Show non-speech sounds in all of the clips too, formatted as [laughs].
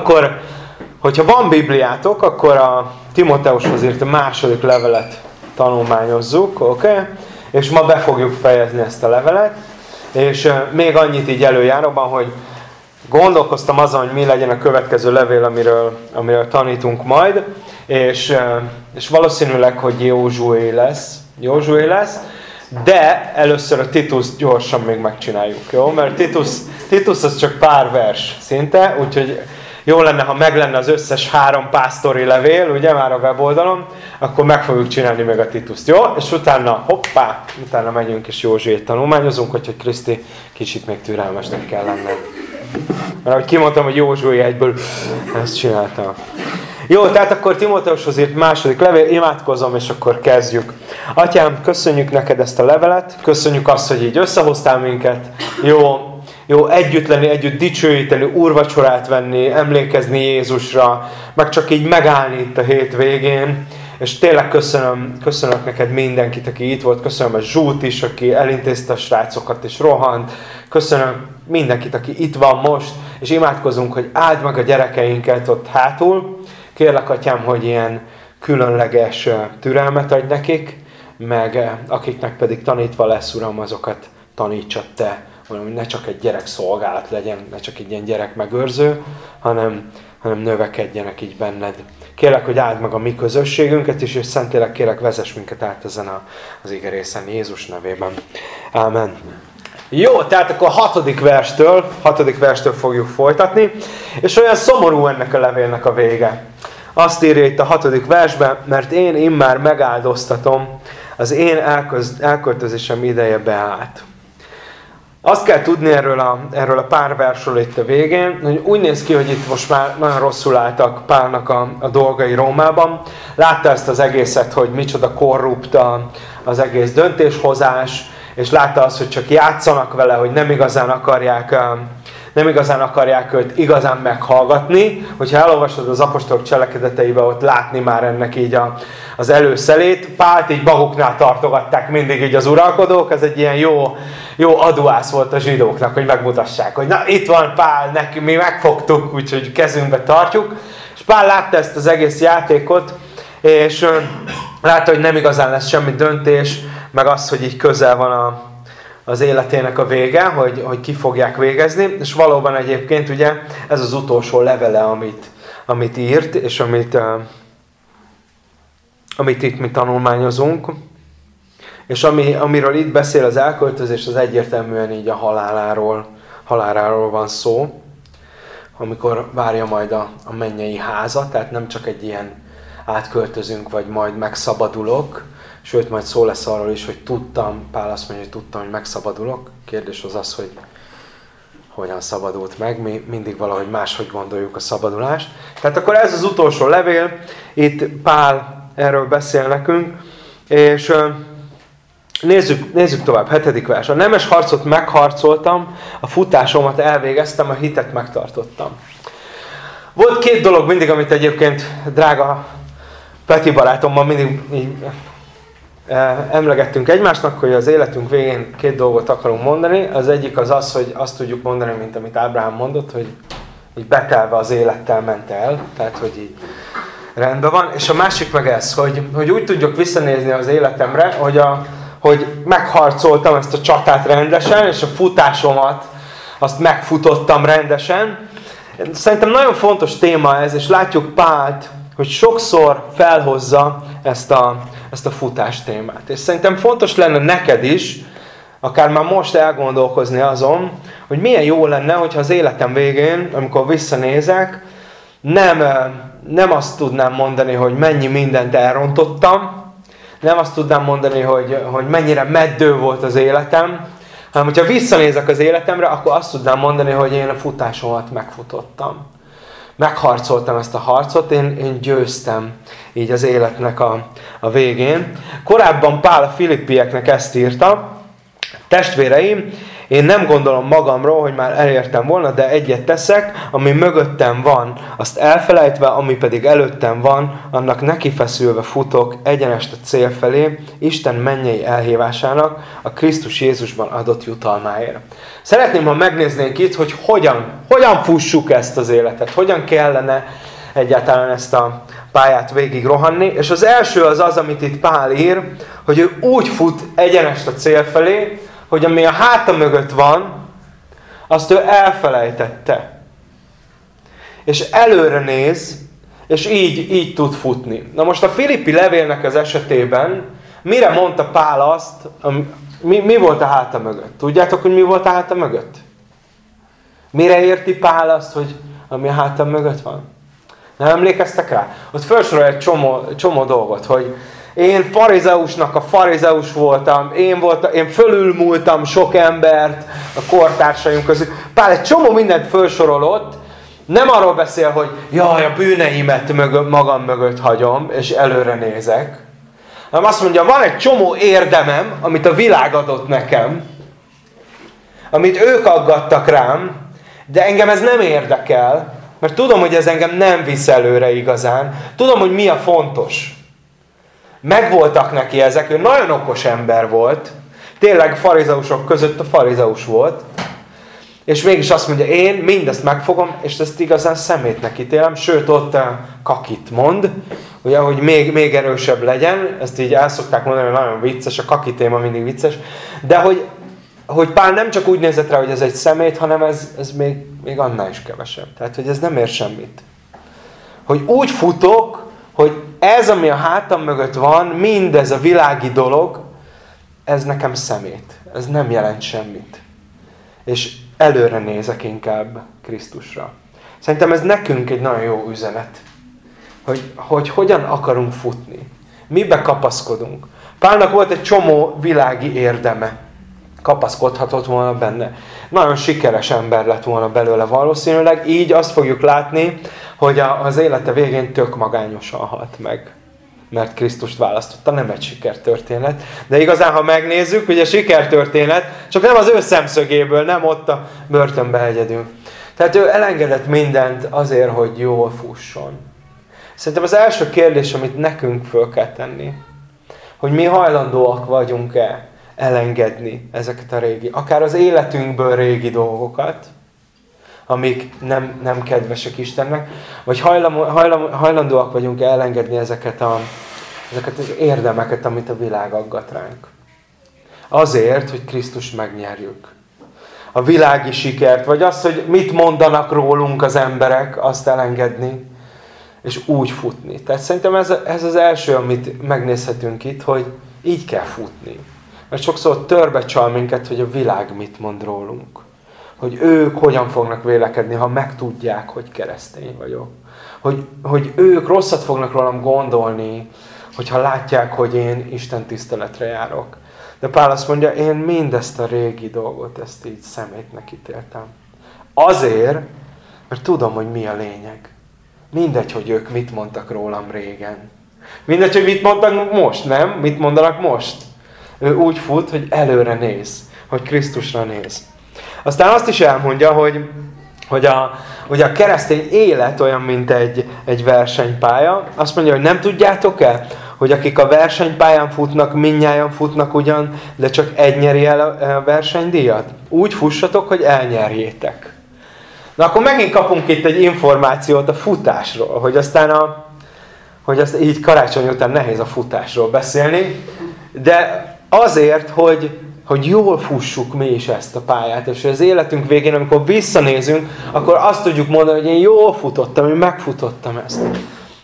Akkor, hogyha van Bibliátok, akkor a Timoteushoz írt a második levelet tanulmányozzuk, oké? Okay? És ma be fogjuk fejezni ezt a levelet. És még annyit így előjáróban, hogy gondolkoztam azon, hogy mi legyen a következő levél, amiről, amiről tanítunk majd, és, és valószínűleg, hogy Józsué lesz, Józsué lesz, de először a Titus gyorsan még megcsináljuk, jó? Mert Titus, Titus az csak pár vers szinte, úgyhogy jó lenne, ha meg lenne az összes három pásztori levél, ugye már a weboldalon, akkor meg fogjuk csinálni meg a Tituszt, jó? És utána, hoppá, utána megyünk és Józsuét tanulmányozunk, hogyha Kriszti kicsit még türelmesnek kell lenned. Mert ahogy kimondtam, hogy Józsué egyből ezt csináltam. Jó, tehát akkor Timóteushoz írt második levél, imádkozom, és akkor kezdjük. Atyám, köszönjük neked ezt a levelet, köszönjük azt, hogy így összehoztál minket. Jó, jó együtt lenni, együtt dicsőíteni, úrvacsorát venni, emlékezni Jézusra, meg csak így megállni itt a hét végén. És tényleg köszönöm, köszönöm neked mindenkit, aki itt volt. Köszönöm a Zsút is, aki elintézte a srácokat és rohant. Köszönöm mindenkit, aki itt van most, és imádkozunk, hogy áld meg a gyerekeinket ott hátul. Kérlek, atyám, hogy ilyen különleges türelmet adj nekik, meg akiknek pedig tanítva lesz, Uram, azokat tanítsad Te hanem hogy ne csak egy gyerek szolgálat legyen, ne csak egy ilyen gyerek megőrző, hanem, hanem növekedjenek így benned. Kérlek, hogy áld meg a mi közösségünket is, és Szentlélek kérlek, vezess minket át ezen a, az igerészen Jézus nevében. Ámen. Jó, tehát akkor a hatodik verstől, hatodik verstől fogjuk folytatni, és olyan szomorú ennek a levélnek a vége. Azt írja itt a hatodik versben, mert én immár megáldoztatom, az én elköz, elköltözésem ideje beállt. Azt kell tudni erről a, erről a pár versről itt a végén, hogy úgy néz ki, hogy itt most már nagyon rosszul álltak Pálnak a, a dolgai Rómában. Látta ezt az egészet, hogy micsoda korrupt a, az egész döntéshozás, és látta azt, hogy csak játszanak vele, hogy nem igazán akarják nem igazán akarják őt igazán meghallgatni. Hogyha elolvasod az apostolok cselekedeteibe, ott látni már ennek így a, az előszelét. Pált így maguknál tartogatták mindig így az uralkodók, ez egy ilyen jó, jó aduász volt a zsidóknak, hogy megmutassák, hogy na itt van Pál, neki, mi megfogtuk, úgyhogy kezünkbe tartjuk. És Pál látta ezt az egész játékot, és látta, hogy nem igazán lesz semmi döntés, meg az, hogy így közel van a, az életének a vége, hogy, hogy ki fogják végezni, és valóban egyébként ugye ez az utolsó levele, amit, amit írt, és amit, amit itt mi tanulmányozunk, és ami, amiről itt beszél az elköltözés, az egyértelműen így a haláláról, haláláról van szó, amikor várja majd a, a mennyei házat, tehát nem csak egy ilyen átköltözünk, vagy majd megszabadulok, Sőt, majd szó lesz arról is, hogy tudtam, Pál azt mondja, hogy tudtam, hogy megszabadulok. Kérdés az az, hogy hogyan szabadult meg, mi mindig valahogy máshogy gondoljuk a szabadulást. Tehát akkor ez az utolsó levél, itt Pál erről beszél nekünk, és nézzük, nézzük tovább, hetedik vers. A nemes harcot megharcoltam, a futásomat elvégeztem, a hitet megtartottam. Volt két dolog mindig, amit egyébként drága Peti barátommal mindig emlegettünk egymásnak, hogy az életünk végén két dolgot akarunk mondani. Az egyik az az, hogy azt tudjuk mondani, mint amit Ábrahám mondott, hogy így betelve az élettel ment el, tehát hogy így rendben van. És a másik meg ez, hogy, hogy úgy tudjuk visszanézni az életemre, hogy, a, hogy megharcoltam ezt a csatát rendesen, és a futásomat azt megfutottam rendesen. Szerintem nagyon fontos téma ez, és látjuk Pált, hogy sokszor felhozza ezt a, ezt a futás témát. És szerintem fontos lenne neked is, akár már most elgondolkozni azon, hogy milyen jó lenne, hogyha az életem végén, amikor visszanézek, nem, nem azt tudnám mondani, hogy mennyi mindent elrontottam, nem azt tudnám mondani, hogy, hogy mennyire meddő volt az életem, hanem hogyha visszanézek az életemre, akkor azt tudnám mondani, hogy én a futásomat megfutottam megharcoltam ezt a harcot, én, én győztem így az életnek a, a végén. Korábban Pál a filippieknek ezt írta, testvéreim, Én nem gondolom magamról, hogy már elértem volna, de egyet teszek, ami mögöttem van, azt elfelejtve, ami pedig előttem van, annak nekifeszülve futok egyenest a cél felé, Isten mennyei elhívásának, a Krisztus Jézusban adott jutalmáért. Szeretném, ha megnéznénk itt, hogy hogyan, hogyan fussuk ezt az életet, hogyan kellene egyáltalán ezt a pályát végig rohanni. És az első az az, amit itt Pál ír, hogy ő úgy fut egyenest a cél felé, hogy ami a háta mögött van, azt ő elfelejtette. És előre néz, és így, így tud futni. Na most a Filippi levélnek az esetében, mire mondta Pál azt, mi, mi volt a háta mögött? Tudjátok, hogy mi volt a háta mögött? Mire érti Pál azt, hogy ami a háta mögött van? Nem emlékeztek rá? Ott felsorol egy csomó, csomó dolgot, hogy én farizeusnak a farizeus voltam, én, voltam, én fölülmúltam sok embert a kortársaim közül. Pál egy csomó mindent felsorolott, nem arról beszél, hogy jaj, a bűneimet mögö, magam mögött hagyom, és előre nézek. Hanem azt mondja, van egy csomó érdemem, amit a világ adott nekem, amit ők aggattak rám, de engem ez nem érdekel, mert tudom, hogy ez engem nem visz előre igazán. Tudom, hogy mi a fontos. Megvoltak neki ezek, ő nagyon okos ember volt. Tényleg farizeusok között a farizeus volt. És mégis azt mondja, én mindezt megfogom, és ezt igazán szemétnek ítélem. Sőt, ott kakit mond, ugye, hogy még, még erősebb legyen. Ezt így el szokták mondani, hogy nagyon vicces, a kaki téma mindig vicces. De hogy, hogy Pál nem csak úgy nézett rá, hogy ez egy szemét, hanem ez, ez még, még annál is kevesebb. Tehát, hogy ez nem ér semmit. Hogy úgy futok, hogy ez, ami a hátam mögött van, mindez a világi dolog, ez nekem szemét. Ez nem jelent semmit. És előre nézek inkább Krisztusra. Szerintem ez nekünk egy nagyon jó üzenet. Hogy, hogy hogyan akarunk futni. Mibe kapaszkodunk. Pálnak volt egy csomó világi érdeme. Kapaszkodhatott volna benne. Nagyon sikeres ember lett volna belőle valószínűleg. Így azt fogjuk látni, hogy az élete végén tök magányosan halt meg. Mert Krisztust választotta, nem egy sikertörténet. De igazán, ha megnézzük, a sikertörténet csak nem az ő szemszögéből, nem ott a börtönbe egyedül. Tehát ő elengedett mindent azért, hogy jól fusson. Szerintem az első kérdés, amit nekünk föl kell tenni, hogy mi hajlandóak vagyunk-e elengedni ezeket a régi, akár az életünkből régi dolgokat, amik nem, nem kedvesek Istennek, vagy hajlam, hajlam, hajlandóak vagyunk elengedni ezeket, a, ezeket az érdemeket, amit a világ aggat ránk. Azért, hogy Krisztus megnyerjük. A világi sikert, vagy azt, hogy mit mondanak rólunk az emberek, azt elengedni, és úgy futni. Tehát szerintem ez, ez az első, amit megnézhetünk itt, hogy így kell futni. Mert sokszor törbe csal minket, hogy a világ mit mond rólunk hogy ők hogyan fognak vélekedni, ha megtudják, hogy keresztény vagyok. Hogy, hogy ők rosszat fognak rólam gondolni, hogyha látják, hogy én Isten tiszteletre járok. De Pál azt mondja, én mindezt a régi dolgot, ezt így szemétnek ítéltem. Azért, mert tudom, hogy mi a lényeg. Mindegy, hogy ők mit mondtak rólam régen. Mindegy, hogy mit mondtak most, nem? Mit mondanak most? Ő úgy fut, hogy előre néz, hogy Krisztusra néz. Aztán azt is elmondja, hogy, hogy, a, hogy a keresztény élet olyan, mint egy, egy versenypálya. Azt mondja, hogy nem tudjátok-e, hogy akik a versenypályán futnak, minnyáján futnak ugyan, de csak egy nyeri el a versenydíjat? Úgy fussatok, hogy elnyerjétek. Na akkor megint kapunk itt egy információt a futásról, hogy aztán a, hogy azt így karácsony után nehéz a futásról beszélni, de azért, hogy, hogy jól fussuk mi is ezt a pályát, és az életünk végén, amikor visszanézünk, akkor azt tudjuk mondani, hogy én jól futottam, én megfutottam ezt.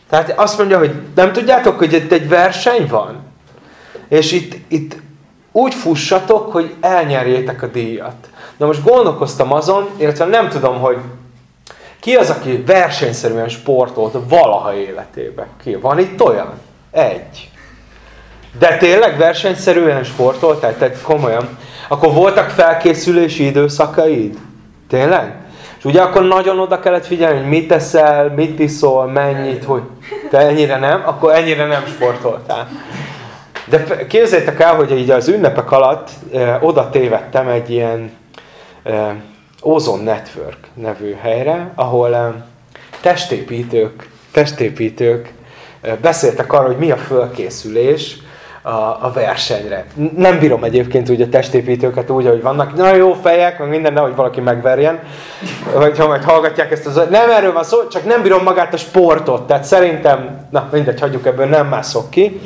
Tehát azt mondja, hogy nem tudjátok, hogy itt egy verseny van? És itt, itt úgy fussatok, hogy elnyerjétek a díjat. Na most gondolkoztam azon, illetve nem tudom, hogy ki az, aki versenyszerűen sportolt valaha életében? Ki? Van itt olyan? Egy. De tényleg versenyszerűen sportoltál? Tehát komolyan. Akkor voltak felkészülési időszakaid? Tényleg? És ugye akkor nagyon oda kellett figyelni, hogy mit teszel, mit iszol, mennyit, hogy te ennyire nem, akkor ennyire nem sportoltál. De képzeljétek el, hogy így az ünnepek alatt e, oda tévedtem egy ilyen Ozone Network nevű helyre, ahol testépítők, testépítők beszéltek arról, hogy mi a fölkészülés a, a versenyre. Nem bírom egyébként úgy a testépítőket úgy, ahogy vannak. Nagyon jó fejek, meg minden, nehogy valaki megverjen. Vagy ha majd hallgatják ezt az... Nem erről van szó, csak nem bírom magát a sportot. Tehát szerintem, na mindegy, hagyjuk ebből, nem mászok ki.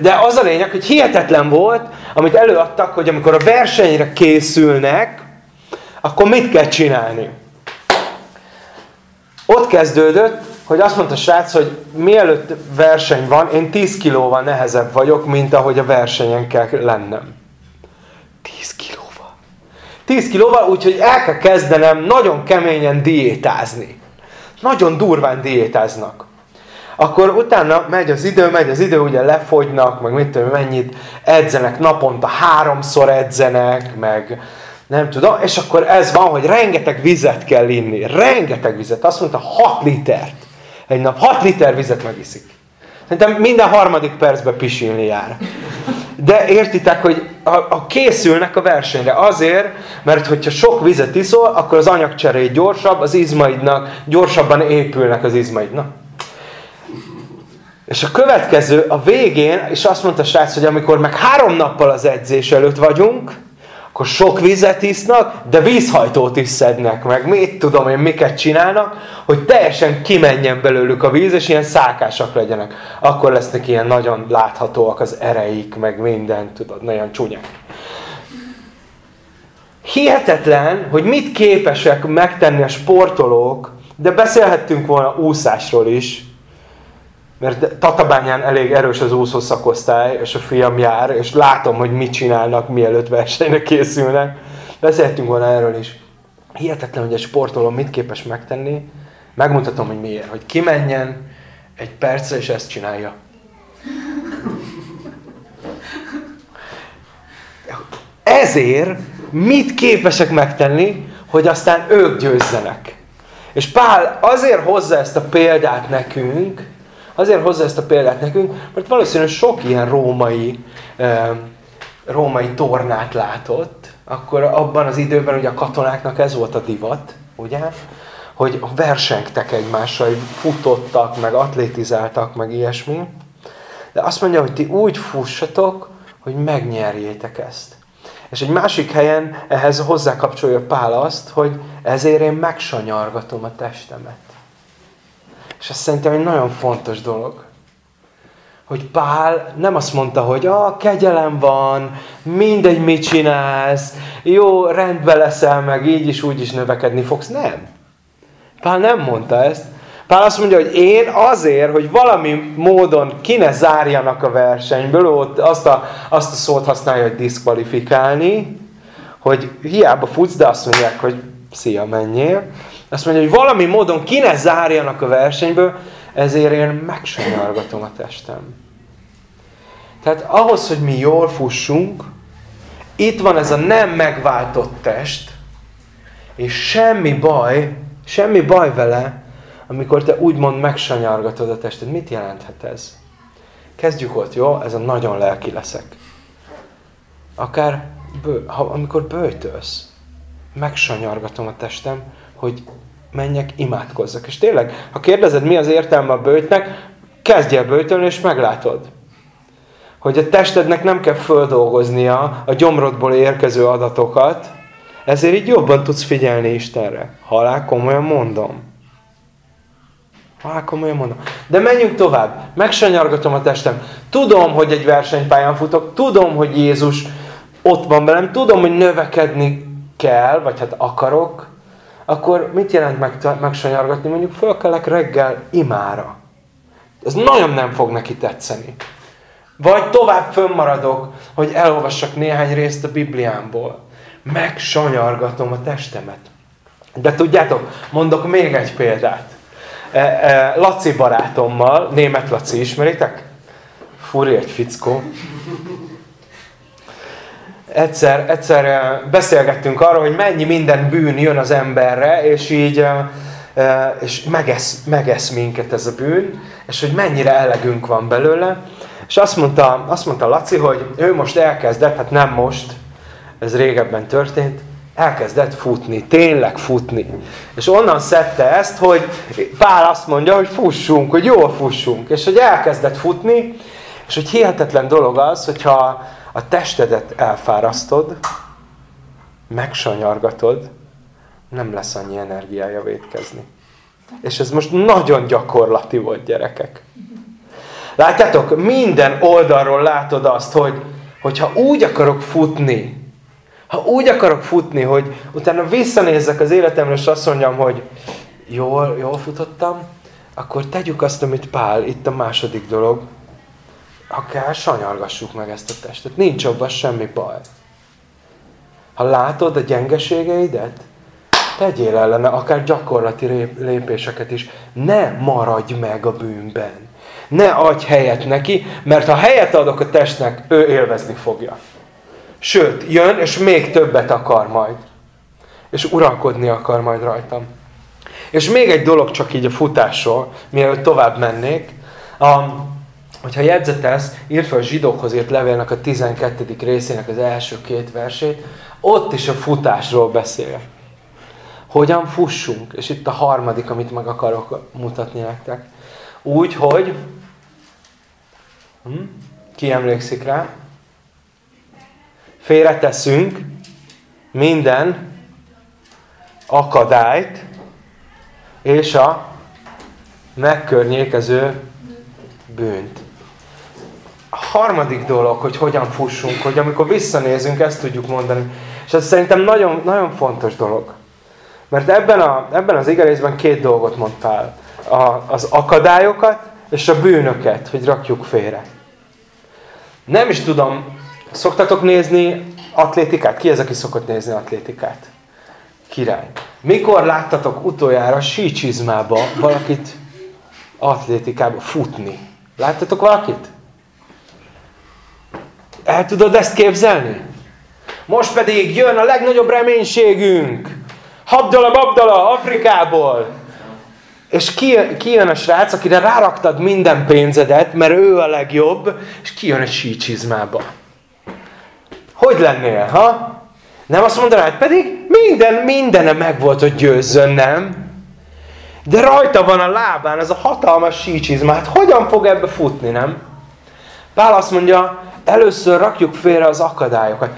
De az a lényeg, hogy hihetetlen volt, amit előadtak, hogy amikor a versenyre készülnek, akkor mit kell csinálni? Ott kezdődött, hogy azt mondta a srác, hogy mielőtt verseny van, én 10 kilóval nehezebb vagyok, mint ahogy a versenyen kell lennem. 10 kilóval. 10 kilóval, úgyhogy el kell kezdenem nagyon keményen diétázni. Nagyon durván diétáznak. Akkor utána megy az idő, megy az idő, ugye lefogynak, meg mit tudom, mennyit edzenek, naponta háromszor edzenek, meg nem tudom, és akkor ez van, hogy rengeteg vizet kell inni. Rengeteg vizet. Azt mondta, 6 litert. Egy nap 6 liter vizet megiszik. Szerintem minden harmadik percben pisilni jár. De értitek, hogy a, a készülnek a versenyre azért, mert hogyha sok vizet iszol, akkor az anyagcseré gyorsabb, az izmaidnak gyorsabban épülnek az izmaidnak. És a következő, a végén, és azt mondta a srác, hogy amikor meg három nappal az edzés előtt vagyunk, akkor sok vizet isznak, de vízhajtót is szednek meg. Mit tudom én, miket csinálnak, hogy teljesen kimenjen belőlük a víz, és ilyen szákásak legyenek. Akkor lesznek ilyen nagyon láthatóak az ereik, meg minden, tudod, nagyon csúnyák. Hihetetlen, hogy mit képesek megtenni a sportolók, de beszélhettünk volna úszásról is, mert Tatabányán elég erős az úszó szakosztály, és a fiam jár, és látom, hogy mit csinálnak, mielőtt versenyre készülnek. Beszéltünk volna erről is. Hihetetlen, hogy egy sportoló mit képes megtenni. Megmutatom, hogy miért. Hogy kimenjen egy percre, és ezt csinálja. Ezért mit képesek megtenni, hogy aztán ők győzzenek. És Pál azért hozza ezt a példát nekünk, Azért hozza ezt a példát nekünk, mert valószínűleg sok ilyen római, római tornát látott, akkor abban az időben ugye a katonáknak ez volt a divat, ugye? Hogy versengtek egymással, futottak, meg atlétizáltak, meg ilyesmi. De azt mondja, hogy ti úgy fussatok, hogy megnyerjétek ezt. És egy másik helyen ehhez hozzákapcsolja Pál azt, hogy ezért én megsanyargatom a testemet. És ez szerintem egy nagyon fontos dolog. Hogy Pál nem azt mondta, hogy a kegyelem van, mindegy mit csinálsz, jó, rendbe leszel, meg így is, úgy is növekedni fogsz. Nem. Pál nem mondta ezt. Pál azt mondja, hogy én azért, hogy valami módon ki ne zárjanak a versenyből, ott azt a, azt a szót használja, hogy diszkvalifikálni, hogy hiába futsz, de azt mondják, hogy szia, menjél. Azt mondja, hogy valami módon ki ne zárjanak a versenyből, ezért én megsanyargatom a testem. Tehát ahhoz, hogy mi jól fussunk, itt van ez a nem megváltott test, és semmi baj, semmi baj vele, amikor te úgymond megsanyargatod a tested. Mit jelenthet ez? Kezdjük ott, jó? Ez a nagyon lelki leszek. Akár, bő, ha, amikor bőjtölsz, megsanyargatom a testem, hogy menjek, imádkozzak. És tényleg, ha kérdezed, mi az értelme a bőjtnek, kezdj el bőjtölni, és meglátod. Hogy a testednek nem kell földolgoznia a gyomrodból érkező adatokat, ezért így jobban tudsz figyelni Istenre. Halál komolyan mondom. Halál komolyan mondom. De menjünk tovább. Megsanyargatom a testem. Tudom, hogy egy versenypályán futok. Tudom, hogy Jézus ott van velem. Tudom, hogy növekedni kell, vagy hát akarok akkor mit jelent meg, megsanyargatni? Mondjuk fölkelek reggel imára. Ez nagyon nem fog neki tetszeni. Vagy tovább fönnmaradok, hogy elolvassak néhány részt a Bibliámból. Megsanyargatom a testemet. De tudjátok, mondok még egy példát. E, e, Laci barátommal, német Laci, ismeritek? Furi egy fickó egyszer, egyszer eh, beszélgettünk arról, hogy mennyi minden bűn jön az emberre, és így eh, eh, és megesz, megesz minket ez a bűn, és hogy mennyire elegünk van belőle. És azt mondta, azt mondta Laci, hogy ő most elkezdett, hát nem most, ez régebben történt, elkezdett futni, tényleg futni. És onnan szedte ezt, hogy Pál azt mondja, hogy fussunk, hogy jól fussunk. És hogy elkezdett futni, és hogy hihetetlen dolog az, hogyha a testedet elfárasztod, megsanyargatod, nem lesz annyi energiája védkezni. És ez most nagyon gyakorlati volt, gyerekek. Látjátok, minden oldalról látod azt, hogy hogyha úgy akarok futni, ha úgy akarok futni, hogy utána visszanézzek az életemre, és azt mondjam, hogy jól, jól futottam, akkor tegyük azt, amit Pál, itt a második dolog, akár sanyargassuk meg ezt a testet. Nincs abban semmi baj. Ha látod a gyengeségeidet, tegyél ellene akár gyakorlati lépéseket is. Ne maradj meg a bűnben. Ne adj helyet neki, mert ha helyet adok a testnek, ő élvezni fogja. Sőt, jön, és még többet akar majd. És uralkodni akar majd rajtam. És még egy dolog csak így a futásról, mielőtt tovább mennék. A, hogyha jegyzetelsz, írd fel a zsidókhoz írt levélnek a 12. részének az első két versét, ott is a futásról beszél. Hogyan fussunk? És itt a harmadik, amit meg akarok mutatni nektek. Úgy, hogy hm? ki emlékszik rá? Félreteszünk minden akadályt és a megkörnyékező bűnt. A harmadik dolog, hogy hogyan fussunk, hogy amikor visszanézünk, ezt tudjuk mondani. És ez szerintem nagyon, nagyon fontos dolog. Mert ebben, a, ebben az igerészben két dolgot mondtál. A, az akadályokat és a bűnöket, hogy rakjuk félre. Nem is tudom, szoktatok nézni atlétikát? Ki ez, aki szokott nézni atlétikát? Király. Mikor láttatok utoljára sícsizmába valakit atlétikába futni? Láttatok valakit? El tudod ezt képzelni? Most pedig jön a legnagyobb reménységünk. Habdala Babdala Afrikából. És kijön a srác, akire ráraktad minden pénzedet, mert ő a legjobb, és kijön egy sícsizmába. Hogy lennél, ha? Nem azt mondanád, pedig minden, mindene meg volt, hogy győzzön, nem? De rajta van a lábán ez a hatalmas sícsizmát. Hogyan fog ebbe futni, nem? Pál azt mondja, először rakjuk félre az akadályokat.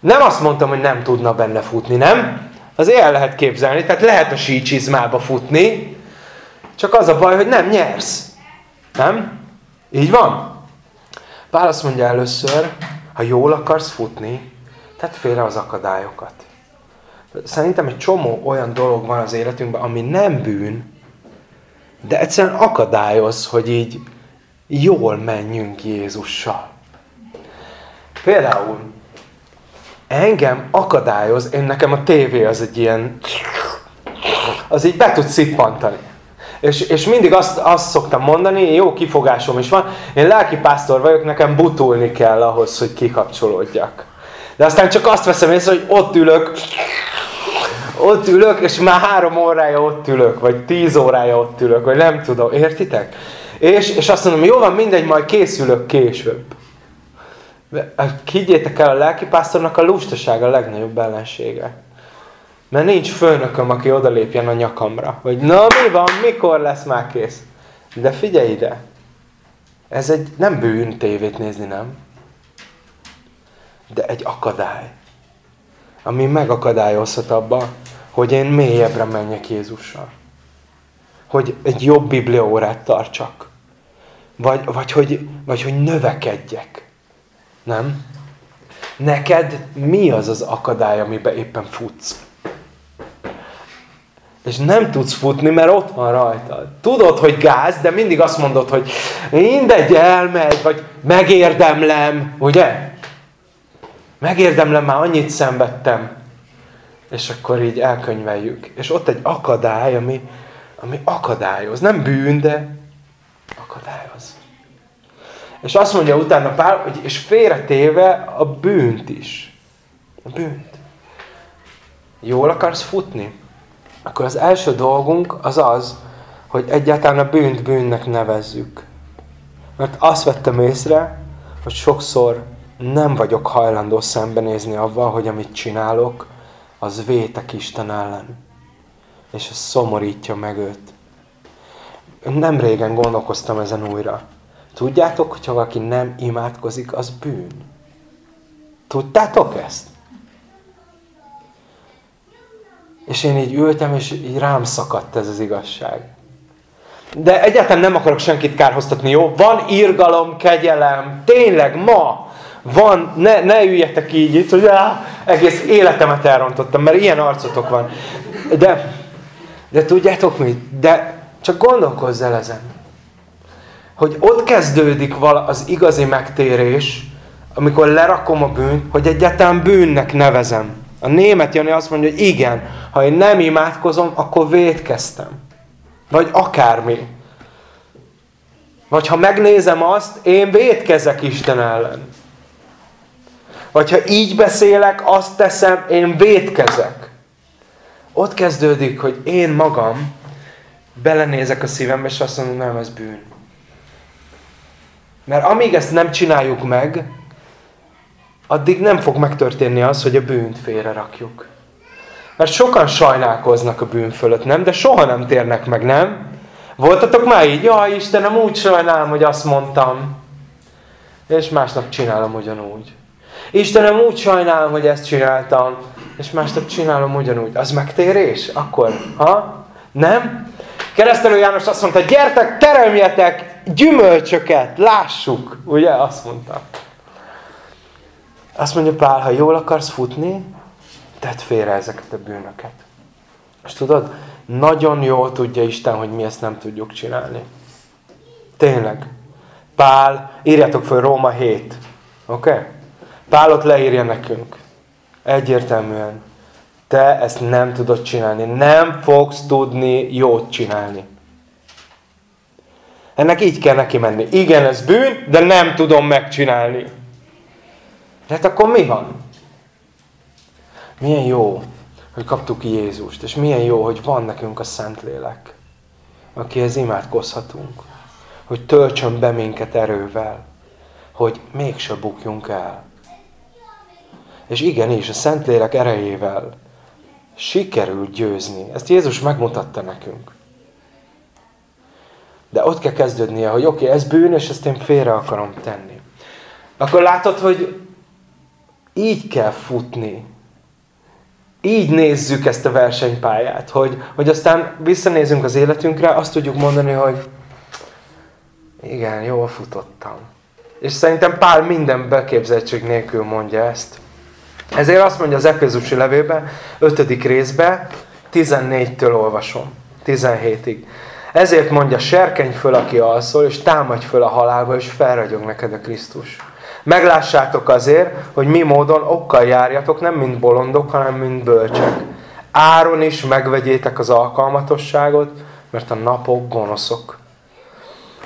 Nem azt mondtam, hogy nem tudna benne futni, nem? Az el lehet képzelni, tehát lehet a sícsizmába futni, csak az a baj, hogy nem nyersz. Nem? Így van? Pál azt mondja először, ha jól akarsz futni, tedd félre az akadályokat. Szerintem egy csomó olyan dolog van az életünkben, ami nem bűn, de egyszerűen akadályoz, hogy így jól menjünk Jézussal. Például engem akadályoz, én nekem a tévé az egy ilyen, az így be tud szippantani. És, és mindig azt, azt szoktam mondani, jó kifogásom is van, én lelkipásztor vagyok, nekem butulni kell ahhoz, hogy kikapcsolódjak. De aztán csak azt veszem észre, hogy ott ülök, ott ülök, és már három órája ott ülök, vagy tíz órája ott ülök, vagy nem tudom, értitek? És, és azt mondom, jó van, mindegy, majd készülök később. Higgyétek el, a lelkipásztornak a lustaság a legnagyobb ellensége. Mert nincs főnököm, aki odalépjen a nyakamra. Hogy na mi van, mikor lesz már kész? De figyelj ide! Ez egy nem bűn tévét nézni, nem? De egy akadály. Ami megakadályozhat abba, hogy én mélyebbre menjek Jézussal. Hogy egy jobb bibliaórát tartsak. Vagy, vagy, hogy, vagy hogy növekedjek. Nem? Neked mi az az akadály, amiben éppen futsz? És nem tudsz futni, mert ott van rajtad. Tudod, hogy gáz, de mindig azt mondod, hogy mindegy, elmegy, vagy megérdemlem, ugye? Megérdemlem, már annyit szenvedtem. És akkor így elkönyveljük. És ott egy akadály, ami, ami akadályoz. Nem bűn, de akadályoz. És azt mondja utána Pál, hogy és félretéve a bűnt is. A bűnt. Jól akarsz futni? akkor az első dolgunk az az, hogy egyáltalán a bűnt bűnnek nevezzük. Mert azt vettem észre, hogy sokszor nem vagyok hajlandó szembenézni avval, hogy amit csinálok, az vétek Isten ellen. És ez szomorítja meg őt. Nem régen gondolkoztam ezen újra. Tudjátok, hogyha valaki nem imádkozik, az bűn. Tudtátok ezt? És én így ültem, és így rám szakadt ez az igazság. De egyáltalán nem akarok senkit kárhoztatni, jó? Van irgalom, kegyelem, tényleg ma van, ne, ne üljetek így itt, hogy áh, egész életemet elrontottam, mert ilyen arcotok van. De, de tudjátok mit? De csak gondolkozz el ezen. Hogy ott kezdődik az igazi megtérés, amikor lerakom a bűnt, hogy egyáltalán bűnnek nevezem. A német Jani azt mondja, hogy igen, ha én nem imádkozom, akkor védkeztem. Vagy akármi. Vagy ha megnézem azt, én védkezek Isten ellen. Vagy ha így beszélek, azt teszem, én védkezek. Ott kezdődik, hogy én magam belenézek a szívembe, és azt mondom, nem, ez bűn. Mert amíg ezt nem csináljuk meg, addig nem fog megtörténni az, hogy a bűnt félre rakjuk. Mert sokan sajnálkoznak a bűn fölött, nem? De soha nem térnek meg, nem? Voltatok már így? Jaj, Istenem, úgy sajnálom, hogy azt mondtam. És másnap csinálom ugyanúgy. Istenem, úgy sajnálom, hogy ezt csináltam. És másnap csinálom ugyanúgy. Az megtérés? Akkor? Ha? Nem? Keresztelő János azt mondta, gyertek, teremjetek gyümölcsöket, lássuk. Ugye? Azt mondta. Azt mondja Pál, ha jól akarsz futni, tedd félre ezeket a bűnöket. És tudod, nagyon jól tudja Isten, hogy mi ezt nem tudjuk csinálni. Tényleg. Pál, írjátok föl Róma 7. Oké? Okay? Pálot leírja nekünk. Egyértelműen. Te ezt nem tudod csinálni. Nem fogsz tudni jót csinálni. Ennek így kell neki menni. Igen, ez bűn, de nem tudom megcsinálni. Hát akkor mi van? Milyen jó, hogy kaptuk Jézust, és milyen jó, hogy van nekünk a Szentlélek, akihez imádkozhatunk, hogy töltsön be minket erővel, hogy mégse bukjunk el. És igenis, a Szentlélek erejével sikerült győzni. Ezt Jézus megmutatta nekünk. De ott kell kezdődnie, hogy oké, okay, ez bűn, és ezt én félre akarom tenni. Akkor látod, hogy így kell futni. Így nézzük ezt a versenypályát, hogy, hogy aztán visszanézünk az életünkre, azt tudjuk mondani, hogy igen, jól futottam. És szerintem Pál minden beképzettség nélkül mondja ezt. Ezért azt mondja az Efézusi levélben, 5. részbe, 14-től olvasom, 17-ig. Ezért mondja, serkenj föl, aki alszol, és támadj föl a halálba, és felragyog neked a Krisztus. Meglássátok azért, hogy mi módon okkal járjatok, nem mint bolondok, hanem mint bölcsek. Áron is megvegyétek az alkalmatosságot, mert a napok gonoszok.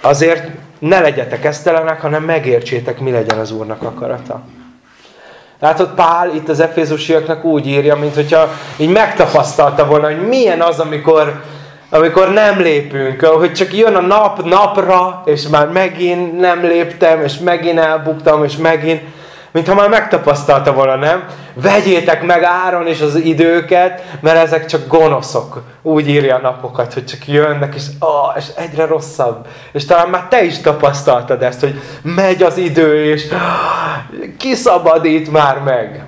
Azért ne legyetek esztelenek, hanem megértsétek, mi legyen az Úrnak akarata. Látod, Pál itt az efézusiaknak úgy írja, mint hogyha így megtapasztalta volna, hogy milyen az, amikor amikor nem lépünk, hogy csak jön a nap napra, és már megint nem léptem, és megint elbuktam, és megint, mintha már megtapasztalta volna, nem? Vegyétek meg áron is az időket, mert ezek csak gonoszok. Úgy írja a napokat, hogy csak jönnek, és, oh, és egyre rosszabb. És talán már te is tapasztaltad ezt, hogy megy az idő, és kiszabadít már meg.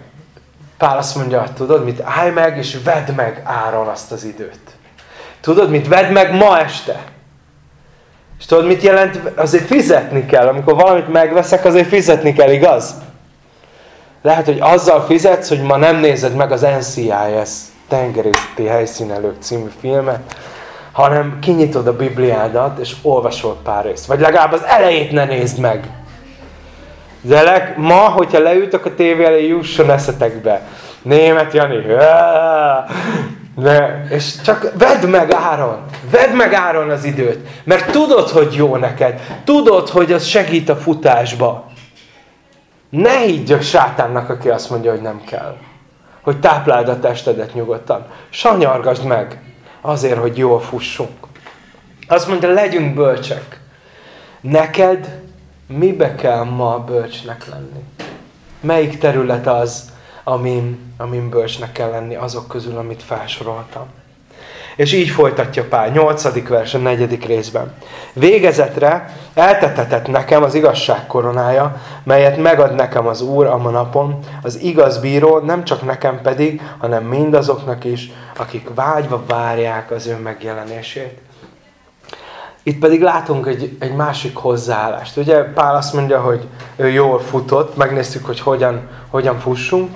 Pál azt mondja, tudod mit? Állj meg, és vedd meg áron azt az időt. Tudod mit? Vedd meg ma este. És tudod mit jelent? Azért fizetni kell. Amikor valamit megveszek, azért fizetni kell, igaz? Lehet, hogy azzal fizetsz, hogy ma nem nézed meg az NCIS tengerészeti helyszínelők című filmet, hanem kinyitod a Bibliádat, és olvasol pár részt. Vagy legalább az elejét ne nézd meg. De leg, ma, hogyha leültök a tévé elé, jusson eszetekbe. Német Jani, de, és csak vedd meg áron, vedd meg áron az időt, mert tudod, hogy jó neked, tudod, hogy az segít a futásba. Ne higgy a sátánnak, aki azt mondja, hogy nem kell. Hogy tápláld a testedet nyugodtan. Sanyargasd meg azért, hogy jól fussunk. Azt mondja, legyünk bölcsek. Neked mibe kell ma bölcsnek lenni? Melyik terület az, amin, amin bölcsnek kell lenni azok közül, amit felsoroltam. És így folytatja Pál, 8. vers, a 4. részben. Végezetre eltetetett nekem az igazság koronája, melyet megad nekem az Úr a napon, az igaz bíró, nem csak nekem pedig, hanem mindazoknak is, akik vágyva várják az ő megjelenését. Itt pedig látunk egy, egy másik hozzáállást. Ugye Pál azt mondja, hogy ő jól futott, megnéztük, hogy hogyan, hogyan fussunk.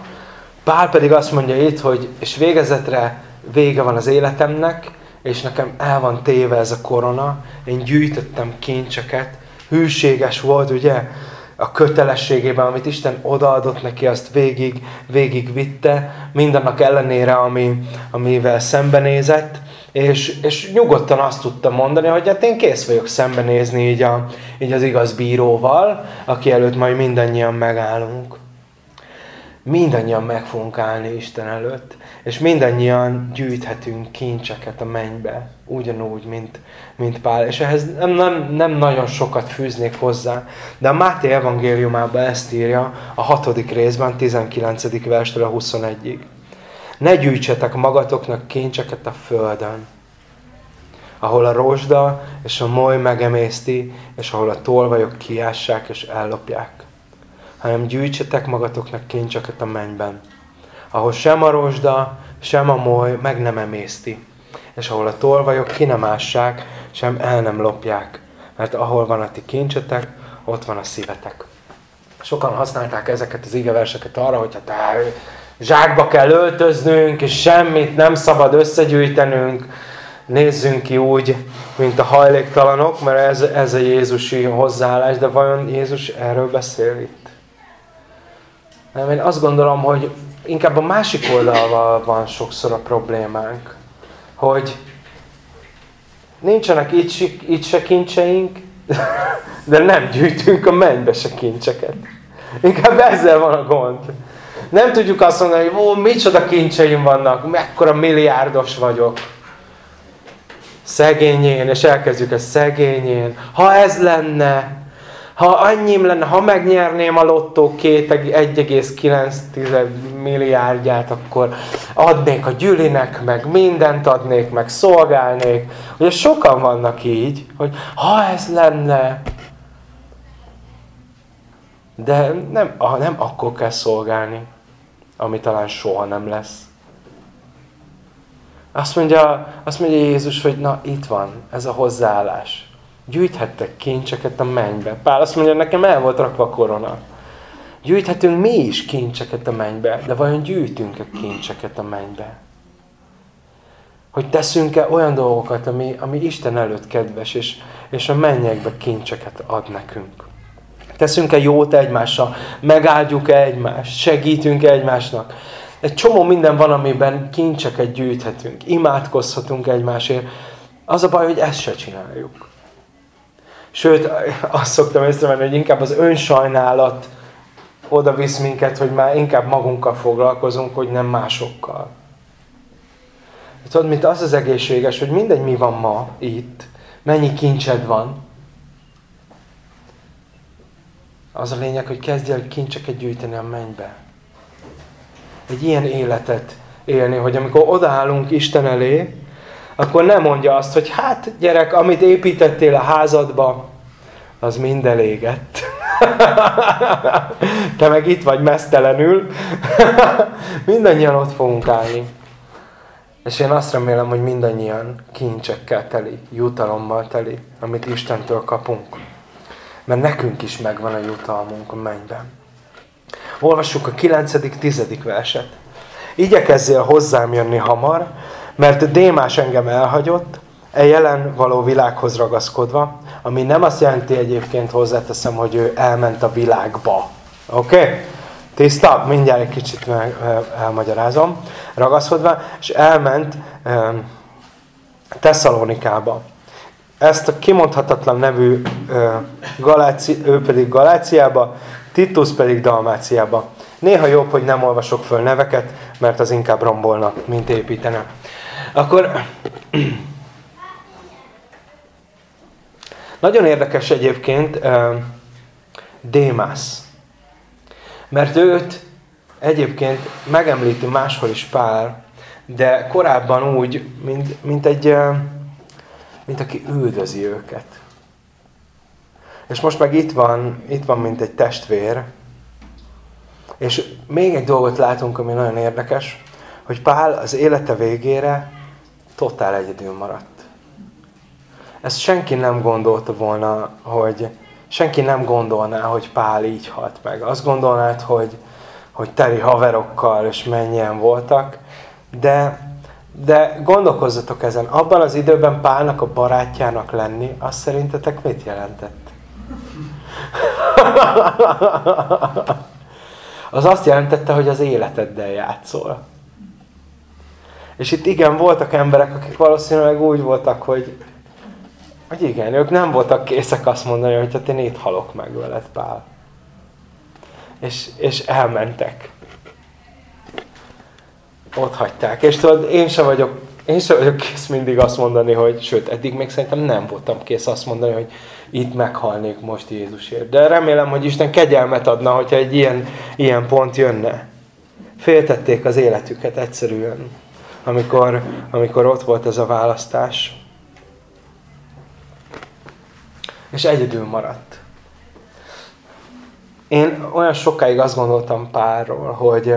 Pál pedig azt mondja itt, hogy és végezetre vége van az életemnek, és nekem el van téve ez a korona, én gyűjtöttem kincseket, hűséges volt, ugye, a kötelességében, amit Isten odaadott neki, azt végig, végig vitte, mindannak ellenére, ami, amivel szembenézett, és, és nyugodtan azt tudta mondani, hogy hát én kész vagyok szembenézni így, a, így az igaz bíróval, aki előtt majd mindannyian megállunk mindannyian meg fogunk állni Isten előtt, és mindannyian gyűjthetünk kincseket a mennybe, ugyanúgy, mint, mint Pál. És ehhez nem, nem, nem nagyon sokat fűznék hozzá, de a Máté evangéliumában ezt írja a hatodik részben, 19. verstől a 21-ig. Ne gyűjtsetek magatoknak kincseket a földön, ahol a rozsda és a moly megemészti, és ahol a tolvajok kiássák és ellopják hanem gyűjtsetek magatoknak kincseket a mennyben, ahol sem a rozsda, sem a moly meg nem emészti, és ahol a tolvajok ki nem ássák, sem el nem lopják, mert ahol van a ti kincsetek, ott van a szívetek. Sokan használták ezeket az igeverseket arra, hogy hát zsákba kell öltöznünk, és semmit nem szabad összegyűjtenünk, nézzünk ki úgy, mint a hajléktalanok, mert ez, ez a Jézusi hozzáállás, de vajon Jézus erről beszél itt? Nem, én azt gondolom, hogy inkább a másik oldalval van sokszor a problémánk. Hogy nincsenek itt, itt se kincseink, [laughs] de nem gyűjtünk a mennybe se kincseket. Inkább ezzel van a gond. Nem tudjuk azt mondani, hogy ó, micsoda kincseim vannak, mekkora milliárdos vagyok. Szegényén, és elkezdjük ezt szegényén. Ha ez lenne, ha annyim lenne, ha megnyerném a lottó 1,9 milliárdját, akkor adnék a gyűlinek, meg mindent adnék, meg szolgálnék. Ugye sokan vannak így, hogy ha ez lenne, de nem, nem akkor kell szolgálni, ami talán soha nem lesz. Azt mondja, azt mondja Jézus, hogy na itt van ez a hozzáállás. Gyűjthettek kincseket a mennybe. Pál azt mondja, nekem el volt rakva a korona. Gyűjthetünk mi is kincseket a mennybe, de vajon gyűjtünk-e kincseket a mennybe? Hogy teszünk-e olyan dolgokat, ami, ami Isten előtt kedves, és, és a mennyekbe kincseket ad nekünk? Teszünk-e jót egymással? Megáldjuk-e egymást? Segítünk-e egymásnak? Egy csomó minden van, amiben kincseket gyűjthetünk. Imádkozhatunk egymásért. Az a baj, hogy ezt se csináljuk. Sőt, azt szoktam észrevenni, hogy inkább az önsajnálat oda visz minket, hogy már inkább magunkkal foglalkozunk, hogy nem másokkal. Tudod, mint az az egészséges, hogy mindegy mi van ma itt, mennyi kincsed van, az a lényeg, hogy kezdj el kincseket gyűjteni a mennybe. Egy ilyen életet élni, hogy amikor odaállunk Isten elé, akkor nem mondja azt, hogy hát gyerek, amit építettél a házadba, az mind elégett. [laughs] Te meg itt vagy mesztelenül. [laughs] mindannyian ott fogunk állni. És én azt remélem, hogy mindannyian kincsekkel teli, jutalommal teli, amit Istentől kapunk. Mert nekünk is megvan a jutalmunk a mennyben. Olvassuk a 9.-10. verset. Igyekezzél hozzám jönni hamar, mert Démás engem elhagyott, e jelen való világhoz ragaszkodva, ami nem azt jelenti egyébként hozzáteszem, hogy ő elment a világba. Oké? Okay? Tiszta? Mindjárt egy kicsit meg, elmagyarázom. Ragaszkodva, és elment um, Tesszalonikába. Ezt a kimondhatatlan nevű uh, Galáci, ő pedig Galáciába, Titus pedig Dalmáciába. Néha jobb, hogy nem olvasok föl neveket, mert az inkább rombolna, mint építene. Akkor nagyon érdekes egyébként Démász. Mert őt egyébként megemlíti máshol is Pál, de korábban úgy, mint, mint egy, mint aki üldözi őket. És most meg itt van, itt van, mint egy testvér. És még egy dolgot látunk, ami nagyon érdekes, hogy Pál az élete végére totál egyedül maradt. Ezt senki nem gondolta volna, hogy senki nem gondolná, hogy Pál így halt meg. Azt gondolnád, hogy, hogy teli haverokkal és mennyien voltak, de, de gondolkozzatok ezen. Abban az időben Pálnak a barátjának lenni, azt szerintetek mit jelentett? [laughs] az azt jelentette, hogy az életeddel játszol. És itt igen, voltak emberek, akik valószínűleg úgy voltak, hogy, hogy igen, ők nem voltak készek azt mondani, hogy hát én itt halok meg veled, Pál. És, és elmentek. Ott hagyták. És tudod, én sem vagyok, én sem vagyok kész mindig azt mondani, hogy, sőt, eddig még szerintem nem voltam kész azt mondani, hogy itt meghalnék most Jézusért. De remélem, hogy Isten kegyelmet adna, hogyha egy ilyen, ilyen pont jönne. Féltették az életüket egyszerűen, amikor, amikor ott volt ez a választás. És egyedül maradt. Én olyan sokáig azt gondoltam párról, hogy,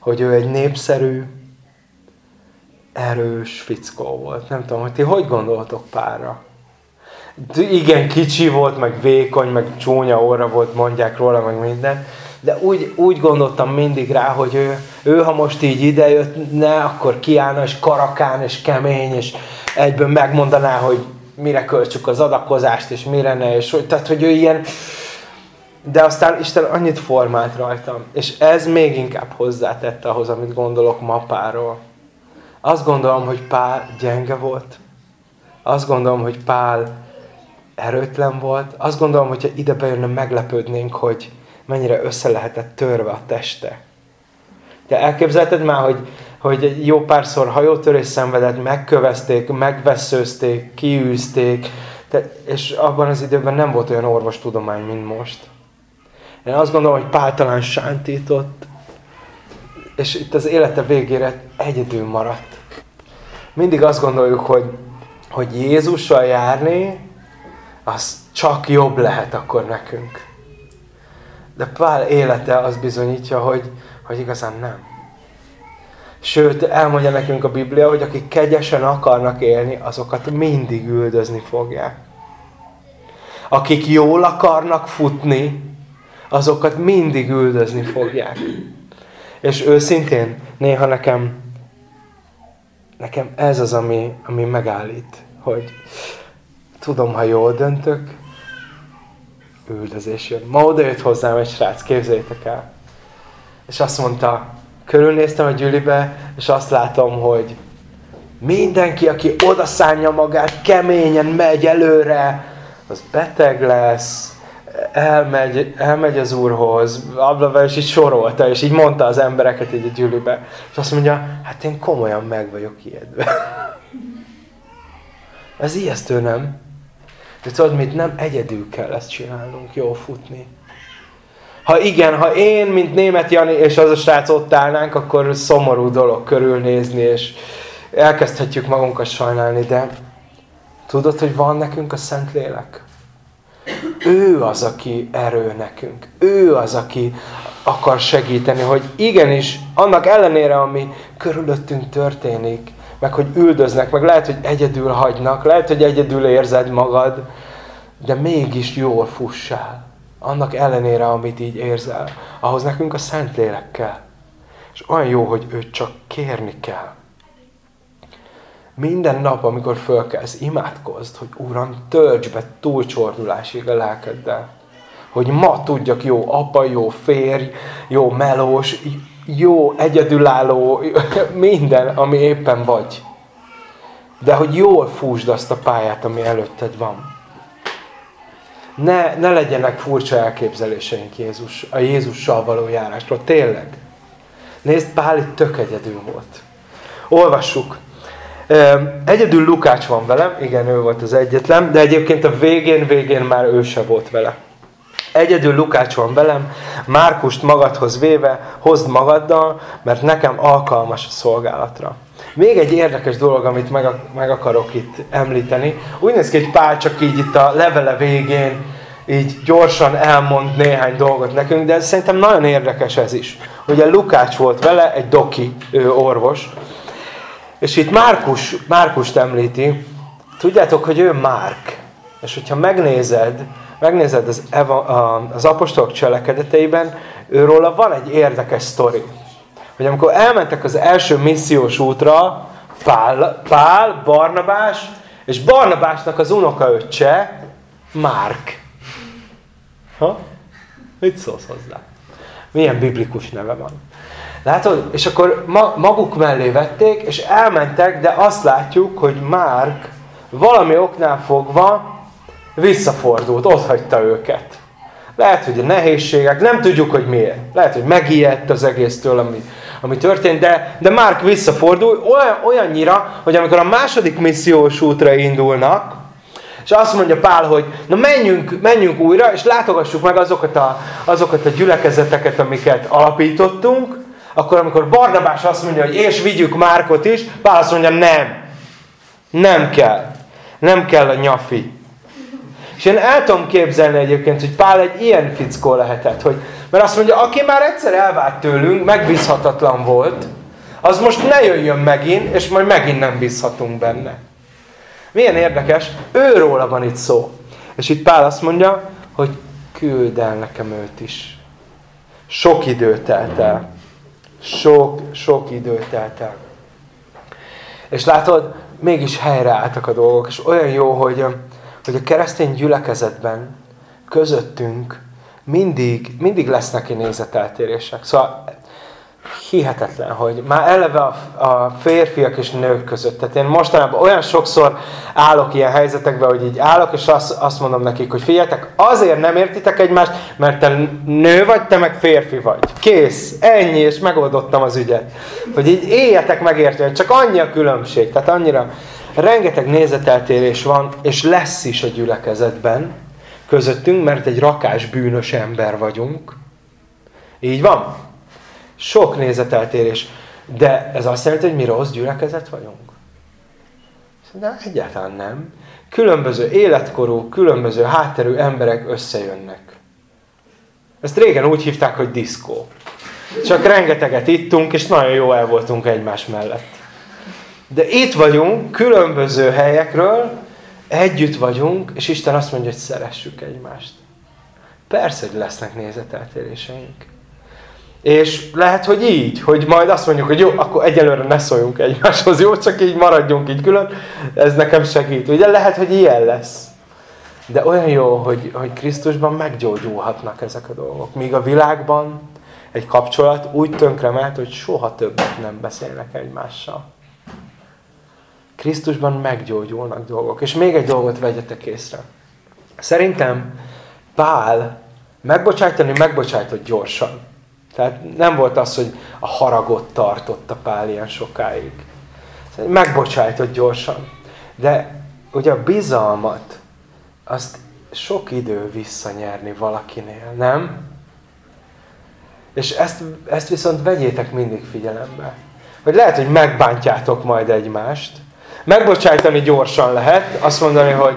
hogy ő egy népszerű, erős fickó volt. Nem tudom, hogy ti hogy gondoltok párra? igen kicsi volt, meg vékony, meg csúnya óra volt, mondják róla, meg minden. De úgy, úgy gondoltam mindig rá, hogy ő, ő, ha most így idejöttne, akkor kiállna, és karakán, és kemény, és egyből megmondaná, hogy mire költsük az adakozást, és mire ne, és hogy, tehát, hogy ő ilyen... De aztán Isten annyit formált rajtam, és ez még inkább hozzátette ahhoz, amit gondolok Mapáról. Azt gondolom, hogy Pál gyenge volt. Azt gondolom, hogy Pál erőtlen volt. Azt gondolom, hogyha ide bejönne, meglepődnénk, hogy mennyire össze lehetett törve a teste. De elképzelted már, hogy, hogy jó párszor hajótörés szenvedett, megkövezték, megveszőzték, kiűzték, de, és abban az időben nem volt olyan orvostudomány, mint most. Én azt gondolom, hogy Pál talán sántított, és itt az élete végére egyedül maradt. Mindig azt gondoljuk, hogy, hogy Jézussal járni, az csak jobb lehet akkor nekünk. De Pál élete az bizonyítja, hogy, hogy igazán nem. Sőt, elmondja nekünk a Biblia, hogy akik kegyesen akarnak élni, azokat mindig üldözni fogják. Akik jól akarnak futni, azokat mindig üldözni fogják. És őszintén, néha nekem, nekem ez az, ami, ami megállít, hogy tudom, ha jól döntök, üldözés jön. Ma oda jött hozzám egy srác, képzeljétek el. És azt mondta, körülnéztem a gyűlibe, és azt látom, hogy mindenki, aki odaszánja magát, keményen megy előre, az beteg lesz, elmegy, elmegy az úrhoz, Ablavel is így sorolta, és így mondta az embereket így a gyűlibe. És azt mondja, hát én komolyan meg vagyok ijedve. [laughs] Ez ijesztő, nem? De tudod mit, nem egyedül kell ezt csinálnunk, jó futni. Ha igen, ha én, mint német Jani és az a srác ott állnánk, akkor szomorú dolog körülnézni, és elkezdhetjük magunkat sajnálni, de tudod, hogy van nekünk a Szentlélek? Ő az, aki erő nekünk. Ő az, aki akar segíteni, hogy igenis, annak ellenére, ami körülöttünk történik, meg hogy üldöznek, meg lehet, hogy egyedül hagynak, lehet, hogy egyedül érzed magad, de mégis jól fussál. Annak ellenére, amit így érzel. Ahhoz nekünk a Szentlélek kell. És olyan jó, hogy őt csak kérni kell. Minden nap, amikor fölkelsz, imádkozd, hogy Uram, tölts be túlcsordulásig a lelkeddel. Hogy ma tudjak jó apa, jó férj, jó melós, jó egyedülálló, [laughs] minden, ami éppen vagy. De hogy jól fúsd azt a pályát, ami előtted van. Ne, ne legyenek furcsa elképzeléseink Jézus, a Jézussal való járásról. Tényleg. Nézd, Pál itt tök egyedül volt. Olvassuk. Egyedül Lukács van velem, igen, ő volt az egyetlen, de egyébként a végén-végén már ő se volt vele. Egyedül Lukács van velem, Márkust magadhoz véve, hozd magaddal, mert nekem alkalmas a szolgálatra. Még egy érdekes dolog, amit meg, meg akarok itt említeni. Úgy néz ki, hogy Pál csak így itt a levele végén így gyorsan elmond néhány dolgot nekünk, de szerintem nagyon érdekes ez is. Ugye Lukács volt vele, egy doki ő orvos, és itt Márkus, Márkust említi, tudjátok, hogy ő Márk. És hogyha megnézed, megnézed az, Eva, az apostolok cselekedeteiben, őróla van egy érdekes sztori. Hogy amikor elmentek az első missziós útra, Pál, Pál Barnabás, és Barnabásnak az unokaöccse, Márk. Ha? Mit szólsz hozzá? Milyen biblikus neve van. Látod? És akkor maguk mellé vették, és elmentek, de azt látjuk, hogy Márk valami oknál fogva visszafordult, ott hagyta őket. Lehet, hogy a nehézségek, nem tudjuk, hogy miért. Lehet, hogy megijedt az egésztől, ami, ami történt, de, de Márk visszafordul olyan, olyannyira, hogy amikor a második missziós útra indulnak, és azt mondja Pál, hogy na menjünk, menjünk újra, és látogassuk meg azokat a, azokat a gyülekezeteket, amiket alapítottunk, akkor amikor Barnabás azt mondja, hogy és vigyük Márkot is, Pál azt mondja, nem. Nem kell. Nem kell a nyafi. És én el tudom képzelni egyébként, hogy Pál egy ilyen fickó lehetett, hogy, mert azt mondja, aki már egyszer elvált tőlünk, megbízhatatlan volt, az most ne jöjjön megint, és majd megint nem bízhatunk benne. Milyen érdekes, őróla van itt szó. És itt Pál azt mondja, hogy küld el nekem őt is. Sok idő telt el. Sok, sok idő telt el. És látod, mégis helyreálltak a dolgok, és olyan jó, hogy, hogy a keresztény gyülekezetben, közöttünk mindig, mindig lesznek nézeteltérések. Szóval hihetetlen, hogy már eleve a, a férfiak és nők között. Tehát én mostanában olyan sokszor állok ilyen helyzetekben, hogy így állok, és azt, azt mondom nekik, hogy figyeljetek, azért nem értitek egymást, mert te nő vagy, te meg férfi vagy. Kész, ennyi, és megoldottam az ügyet. Hogy így éljetek megérteni, csak annyi a különbség. Tehát annyira rengeteg nézeteltérés van, és lesz is a gyülekezetben közöttünk, mert egy rakás bűnös ember vagyunk. Így van? Sok nézeteltérés. De ez azt jelenti, hogy mi rossz gyülekezet vagyunk? De egyáltalán nem. Különböző életkorú, különböző hátterű emberek összejönnek. Ezt régen úgy hívták, hogy diszkó. Csak rengeteget ittunk, és nagyon jó el voltunk egymás mellett. De itt vagyunk, különböző helyekről, együtt vagyunk, és Isten azt mondja, hogy szeressük egymást. Persze, hogy lesznek nézeteltéréseink. És lehet, hogy így, hogy majd azt mondjuk, hogy jó, akkor egyelőre ne szóljunk egymáshoz, jó, csak így maradjunk így külön, ez nekem segít. Ugye lehet, hogy ilyen lesz. De olyan jó, hogy, hogy Krisztusban meggyógyulhatnak ezek a dolgok. Míg a világban egy kapcsolat úgy tönkre mehet, hogy soha többet nem beszélnek egymással. Krisztusban meggyógyulnak dolgok. És még egy dolgot vegyetek észre. Szerintem Pál megbocsájtani megbocsájtott gyorsan. Tehát nem volt az, hogy a haragot tartotta Pál ilyen sokáig. Megbocsájtott gyorsan. De ugye a bizalmat, azt sok idő visszanyerni valakinél, nem? És ezt, ezt viszont vegyétek mindig figyelembe. Hogy lehet, hogy megbántjátok majd egymást. Megbocsájtani gyorsan lehet, azt mondani, hogy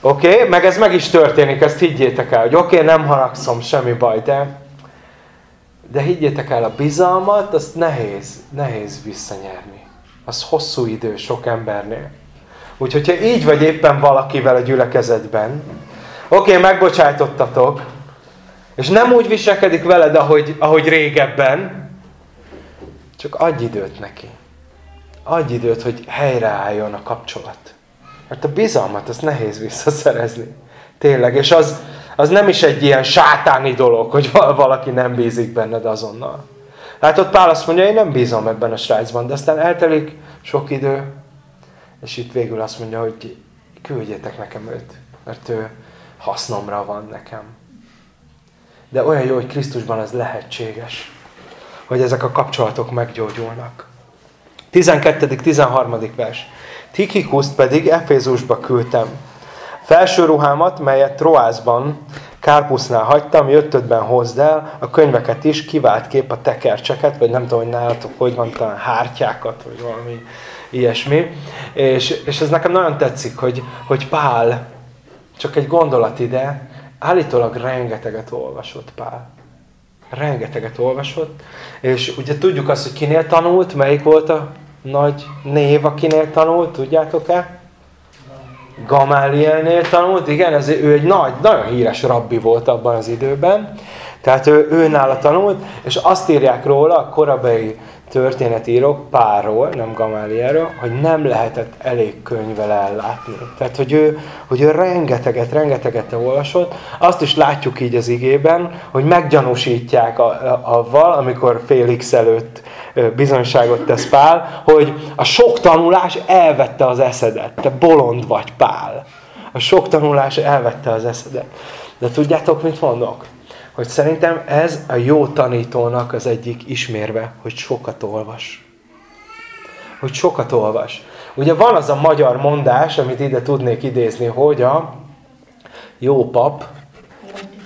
oké, okay, meg ez meg is történik, ezt higgyétek el, hogy oké, okay, nem haragszom, semmi baj, de de higgyétek el, a bizalmat, azt nehéz, nehéz visszanyerni. Az hosszú idő sok embernél. Úgyhogy, ha így vagy éppen valakivel a gyülekezetben, oké, okay, megbocsájtottatok, és nem úgy viselkedik veled, ahogy, ahogy régebben, csak adj időt neki. Adj időt, hogy helyreálljon a kapcsolat. Mert a bizalmat, azt nehéz visszaszerezni. Tényleg, és az, az nem is egy ilyen sátáni dolog, hogy valaki nem bízik benned azonnal. Látod, Pál azt mondja, én nem bízom ebben a srácban, de aztán eltelik sok idő, és itt végül azt mondja, hogy küldjetek nekem őt, mert ő hasznomra van nekem. De olyan jó, hogy Krisztusban ez lehetséges, hogy ezek a kapcsolatok meggyógyulnak. 12.-13. vers. Tikikuszt pedig Efézusba küldtem, Felső ruhámat, melyet Troászban, Kárpusznál hagytam, jöttödben hozd el, a könyveket is, kivált kép a tekercseket, vagy nem tudom, hogy nálatok hogy van, talán hártyákat, vagy valami ilyesmi. És, és ez nekem nagyon tetszik, hogy, hogy Pál, csak egy gondolat ide, állítólag rengeteget olvasott Pál. Rengeteget olvasott, és ugye tudjuk azt, hogy kinél tanult, melyik volt a nagy név, akinél tanult, tudjátok-e? Gamálielnél tanult, igen, ez, ő egy nagy, nagyon híres rabbi volt abban az időben, tehát ő, ő nála tanult, és azt írják róla a korabeli történetírók párról, nem Gamálielről, hogy nem lehetett elég könyvvel ellátni. Tehát, hogy ő, hogy ő rengeteget, rengeteget olvasott. Azt is látjuk így az igében, hogy meggyanúsítják a, a, avval, amikor Félix előtt bizonyságot tesz Pál, hogy a sok tanulás elvette az eszedet. Te bolond vagy, Pál. A sok tanulás elvette az eszedet. De tudjátok, mit mondok? Hogy szerintem ez a jó tanítónak az egyik ismérve, hogy sokat olvas. Hogy sokat olvas. Ugye van az a magyar mondás, amit ide tudnék idézni, hogy a jó pap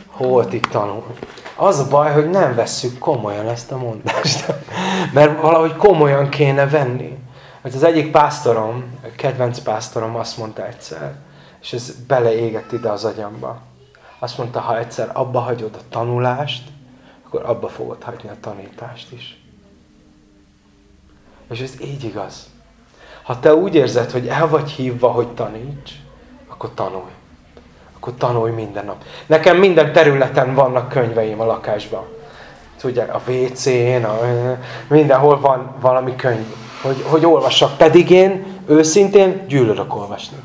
holtig tanul. Az a baj, hogy nem vesszük komolyan ezt a mondást. [laughs] Mert valahogy komolyan kéne venni. Hogy az egyik pásztorom, a kedvenc pásztorom azt mondta egyszer, és ez beleégett ide az agyamba. Azt mondta, ha egyszer abba hagyod a tanulást, akkor abba fogod hagyni a tanítást is. És ez így igaz. Ha te úgy érzed, hogy el vagy hívva, hogy taníts, akkor tanulj akkor tanulj minden nap. Nekem minden területen vannak könyveim a lakásban. Ugye a WC-n, a, mindenhol van valami könyv, hogy, hogy olvassak. Pedig én őszintén gyűlölök olvasni.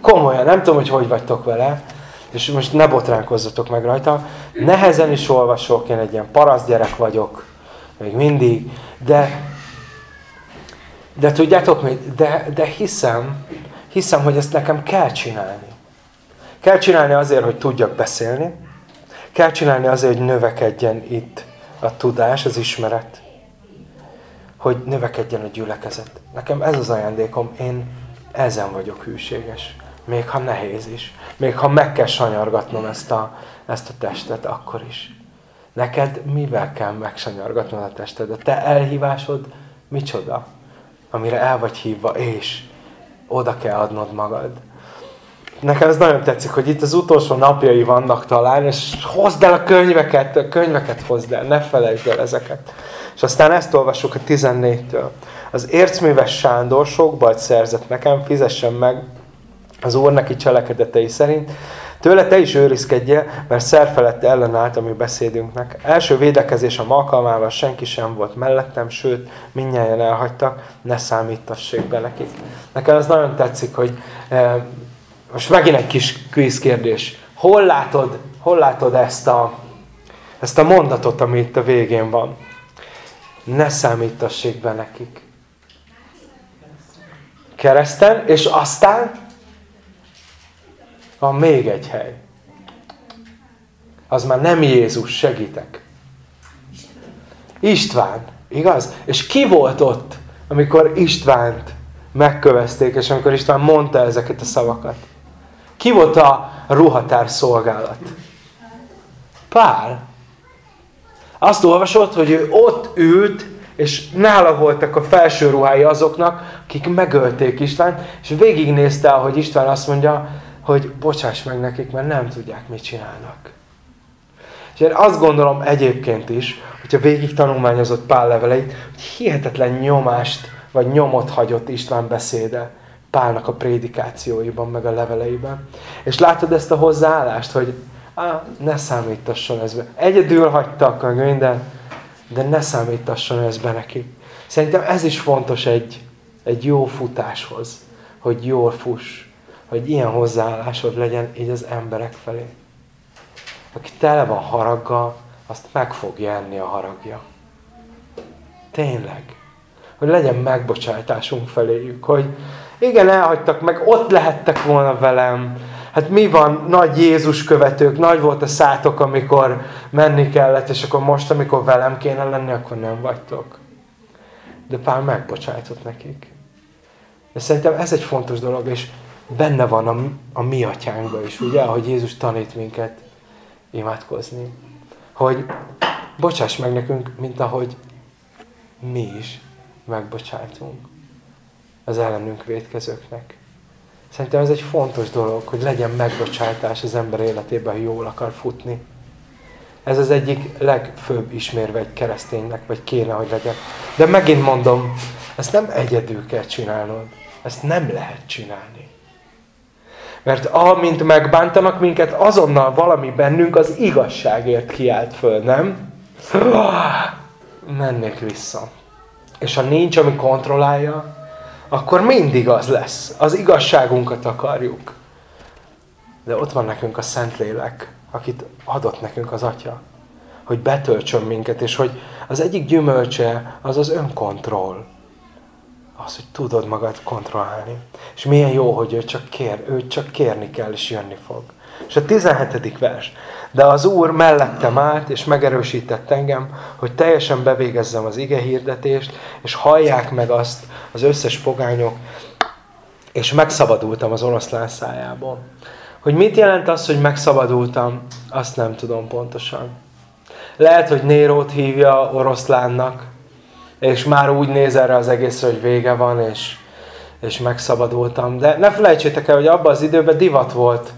Komolyan, nem tudom, hogy hogy vagytok vele, és most ne botránkozzatok meg rajta. Nehezen is olvasok, én egy ilyen parasz gyerek vagyok, még mindig, de, de tudjátok mit? De, de hiszem, hiszem, hogy ezt nekem kell csinálni. Kell csinálni azért, hogy tudjak beszélni. Kell csinálni azért, hogy növekedjen itt a tudás, az ismeret. Hogy növekedjen a gyülekezet. Nekem ez az ajándékom, én ezen vagyok hűséges. Még ha nehéz is. Még ha meg kell sanyargatnom ezt a, ezt a testet, akkor is. Neked mivel kell megsanyargatnod a tested? A te elhívásod micsoda? Amire el vagy hívva, és oda kell adnod magad nekem ez nagyon tetszik, hogy itt az utolsó napjai vannak talán, és hozd el a könyveket, a könyveket hozd el, ne felejtsd el ezeket. És aztán ezt olvassuk a 14-től. Az ércműves Sándor sok bajt szerzett nekem, fizessen meg az Úr neki cselekedetei szerint. Tőle te is őrizkedje, mert szerfelett ellenállt a mi beszédünknek. Első védekezés a alkalmával senki sem volt mellettem, sőt, mindnyáján elhagytak, ne számítassék be nekik. Nekem ez nagyon tetszik, hogy eh, most megint egy kis quiz kérdés. Hol látod, hol látod ezt, a, ezt a mondatot, ami itt a végén van? Ne számítassék be nekik. Kereszten, és aztán van még egy hely. Az már nem Jézus, segítek. István, igaz? És ki volt ott, amikor Istvánt megkövezték, és amikor István mondta ezeket a szavakat? Ki volt a ruhatár szolgálat? Pál. Azt olvasott, hogy ő ott ült, és nála voltak a felső ruhái azoknak, akik megölték Istvánt, és végignézte, hogy István azt mondja, hogy bocsáss meg nekik, mert nem tudják, mit csinálnak. És én azt gondolom egyébként is, hogyha végig tanulmányozott Pál leveleit, hogy hihetetlen nyomást, vagy nyomot hagyott István beszéde Pálnak a prédikációiban, meg a leveleiben. És látod ezt a hozzáállást, hogy á, ne számítasson ez be. Egyedül hagytak meg minden, de ne számítasson ez be neki. Szerintem ez is fontos egy, egy jó futáshoz, hogy jól fuss, hogy ilyen hozzáállásod legyen így az emberek felé. Aki tele van haraggal, azt meg fogja enni a haragja. Tényleg. Hogy legyen megbocsátásunk feléjük, hogy, igen, elhagytak meg, ott lehettek volna velem. Hát mi van, nagy Jézus követők, nagy volt a szátok, amikor menni kellett, és akkor most, amikor velem kéne lenni, akkor nem vagytok. De Pál megbocsájtott nekik. De szerintem ez egy fontos dolog, és benne van a, a mi atyánkban is, ugye, ahogy Jézus tanít minket imádkozni. Hogy bocsáss meg nekünk, mint ahogy mi is megbocsájtunk az ellenünk védkezőknek. Szerintem ez egy fontos dolog, hogy legyen megbocsátás az ember életében, ha jól akar futni. Ez az egyik legfőbb ismérve egy kereszténynek, vagy kéne, hogy legyen. De megint mondom, ezt nem egyedül kell csinálnod. Ezt nem lehet csinálni. Mert amint megbántanak minket, azonnal valami bennünk az igazságért kiált föl, nem? Mennék vissza. És ha nincs, ami kontrollálja, akkor mindig az lesz. Az igazságunkat akarjuk. De ott van nekünk a Szentlélek, akit adott nekünk az Atya. Hogy betöltsön minket, és hogy az egyik gyümölcse az az önkontroll. Az, hogy tudod magad kontrollálni. És milyen jó, hogy ő csak kér, ő csak kérni kell, és jönni fog. És a 17. vers. De az Úr mellettem állt, és megerősített engem, hogy teljesen bevégezzem az ige hirdetést, és hallják meg azt az összes pogányok, és megszabadultam az oroszlán szájából. Hogy mit jelent az, hogy megszabadultam, azt nem tudom pontosan. Lehet, hogy Nérót hívja oroszlánnak, és már úgy néz erre az egészre, hogy vége van, és, és megszabadultam. De ne felejtsétek el, hogy abban az időben divat volt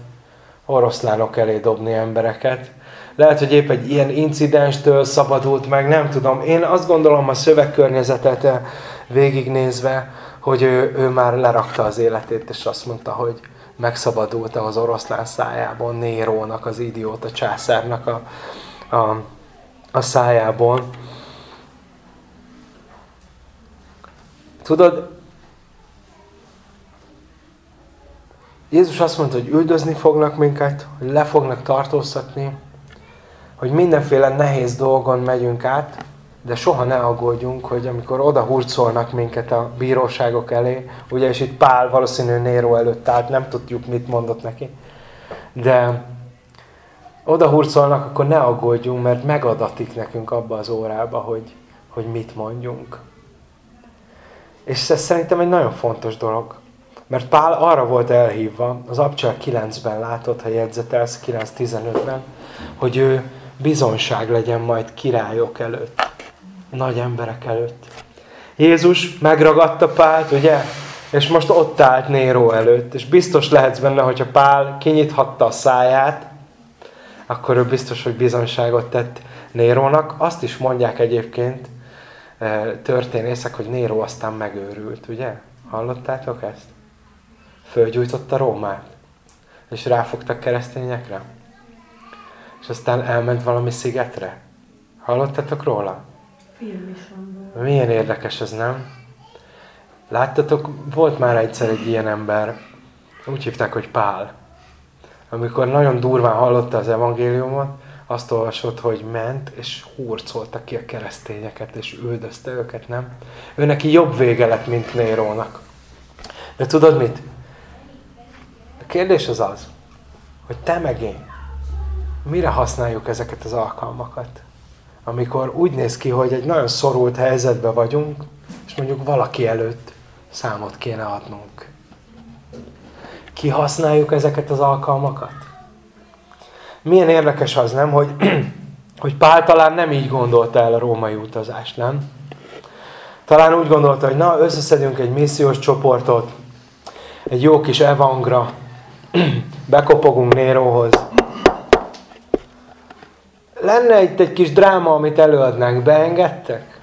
oroszlánok elé dobni embereket. Lehet, hogy épp egy ilyen incidenstől szabadult meg, nem tudom. Én azt gondolom a szövegkörnyezetet eh, végignézve, hogy ő, ő már lerakta az életét, és azt mondta, hogy megszabadultam az oroszlán szájából, Nérónak, az idióta császárnak a, a, a szájából. Tudod, Jézus azt mondta, hogy üldözni fognak minket, hogy le fognak tartóztatni, hogy mindenféle nehéz dolgon megyünk át, de soha ne aggódjunk, hogy amikor oda hurcolnak minket a bíróságok elé, ugye, és itt Pál valószínű Néró előtt állt, nem tudjuk, mit mondott neki, de oda hurcolnak, akkor ne aggódjunk, mert megadatik nekünk abba az órába, hogy, hogy mit mondjunk. És ez szerintem egy nagyon fontos dolog. Mert Pál arra volt elhívva, az Abcsel 9-ben látod, ha jegyzetelsz, 9-15-ben, hogy ő bizonság legyen majd királyok előtt, nagy emberek előtt. Jézus megragadta Pált, ugye? És most ott állt Néró előtt, és biztos lehetsz benne, hogyha Pál kinyithatta a száját, akkor ő biztos, hogy bizonságot tett Nérónak. Azt is mondják egyébként eh, történészek, hogy Néró aztán megőrült, ugye? Hallottátok ezt? Fölgyújtotta Rómát, és ráfogtak keresztényekre. És aztán elment valami szigetre. Hallottatok róla? Milyen érdekes ez, nem? Láttatok, volt már egyszer egy ilyen ember, úgy hívták, hogy Pál. Amikor nagyon durván hallotta az evangéliumot, azt olvasott, hogy ment, és hurcolta ki a keresztényeket, és üldözte őket, nem? Ő neki jobb vége lett, mint Nérónak. De tudod mit? Kérdés az az, hogy te meg én, mire használjuk ezeket az alkalmakat? Amikor úgy néz ki, hogy egy nagyon szorult helyzetben vagyunk, és mondjuk valaki előtt számot kéne adnunk. Kihasználjuk ezeket az alkalmakat? Milyen érdekes az, nem, hogy, [clears throat] hogy Pál talán nem így gondolta el a római utazást, nem? Talán úgy gondolta, hogy na, összeszedünk egy missziós csoportot, egy jó kis evangra, [clears throat] bekopogunk Néróhoz. Lenne itt egy kis dráma, amit előadnánk, beengedtek?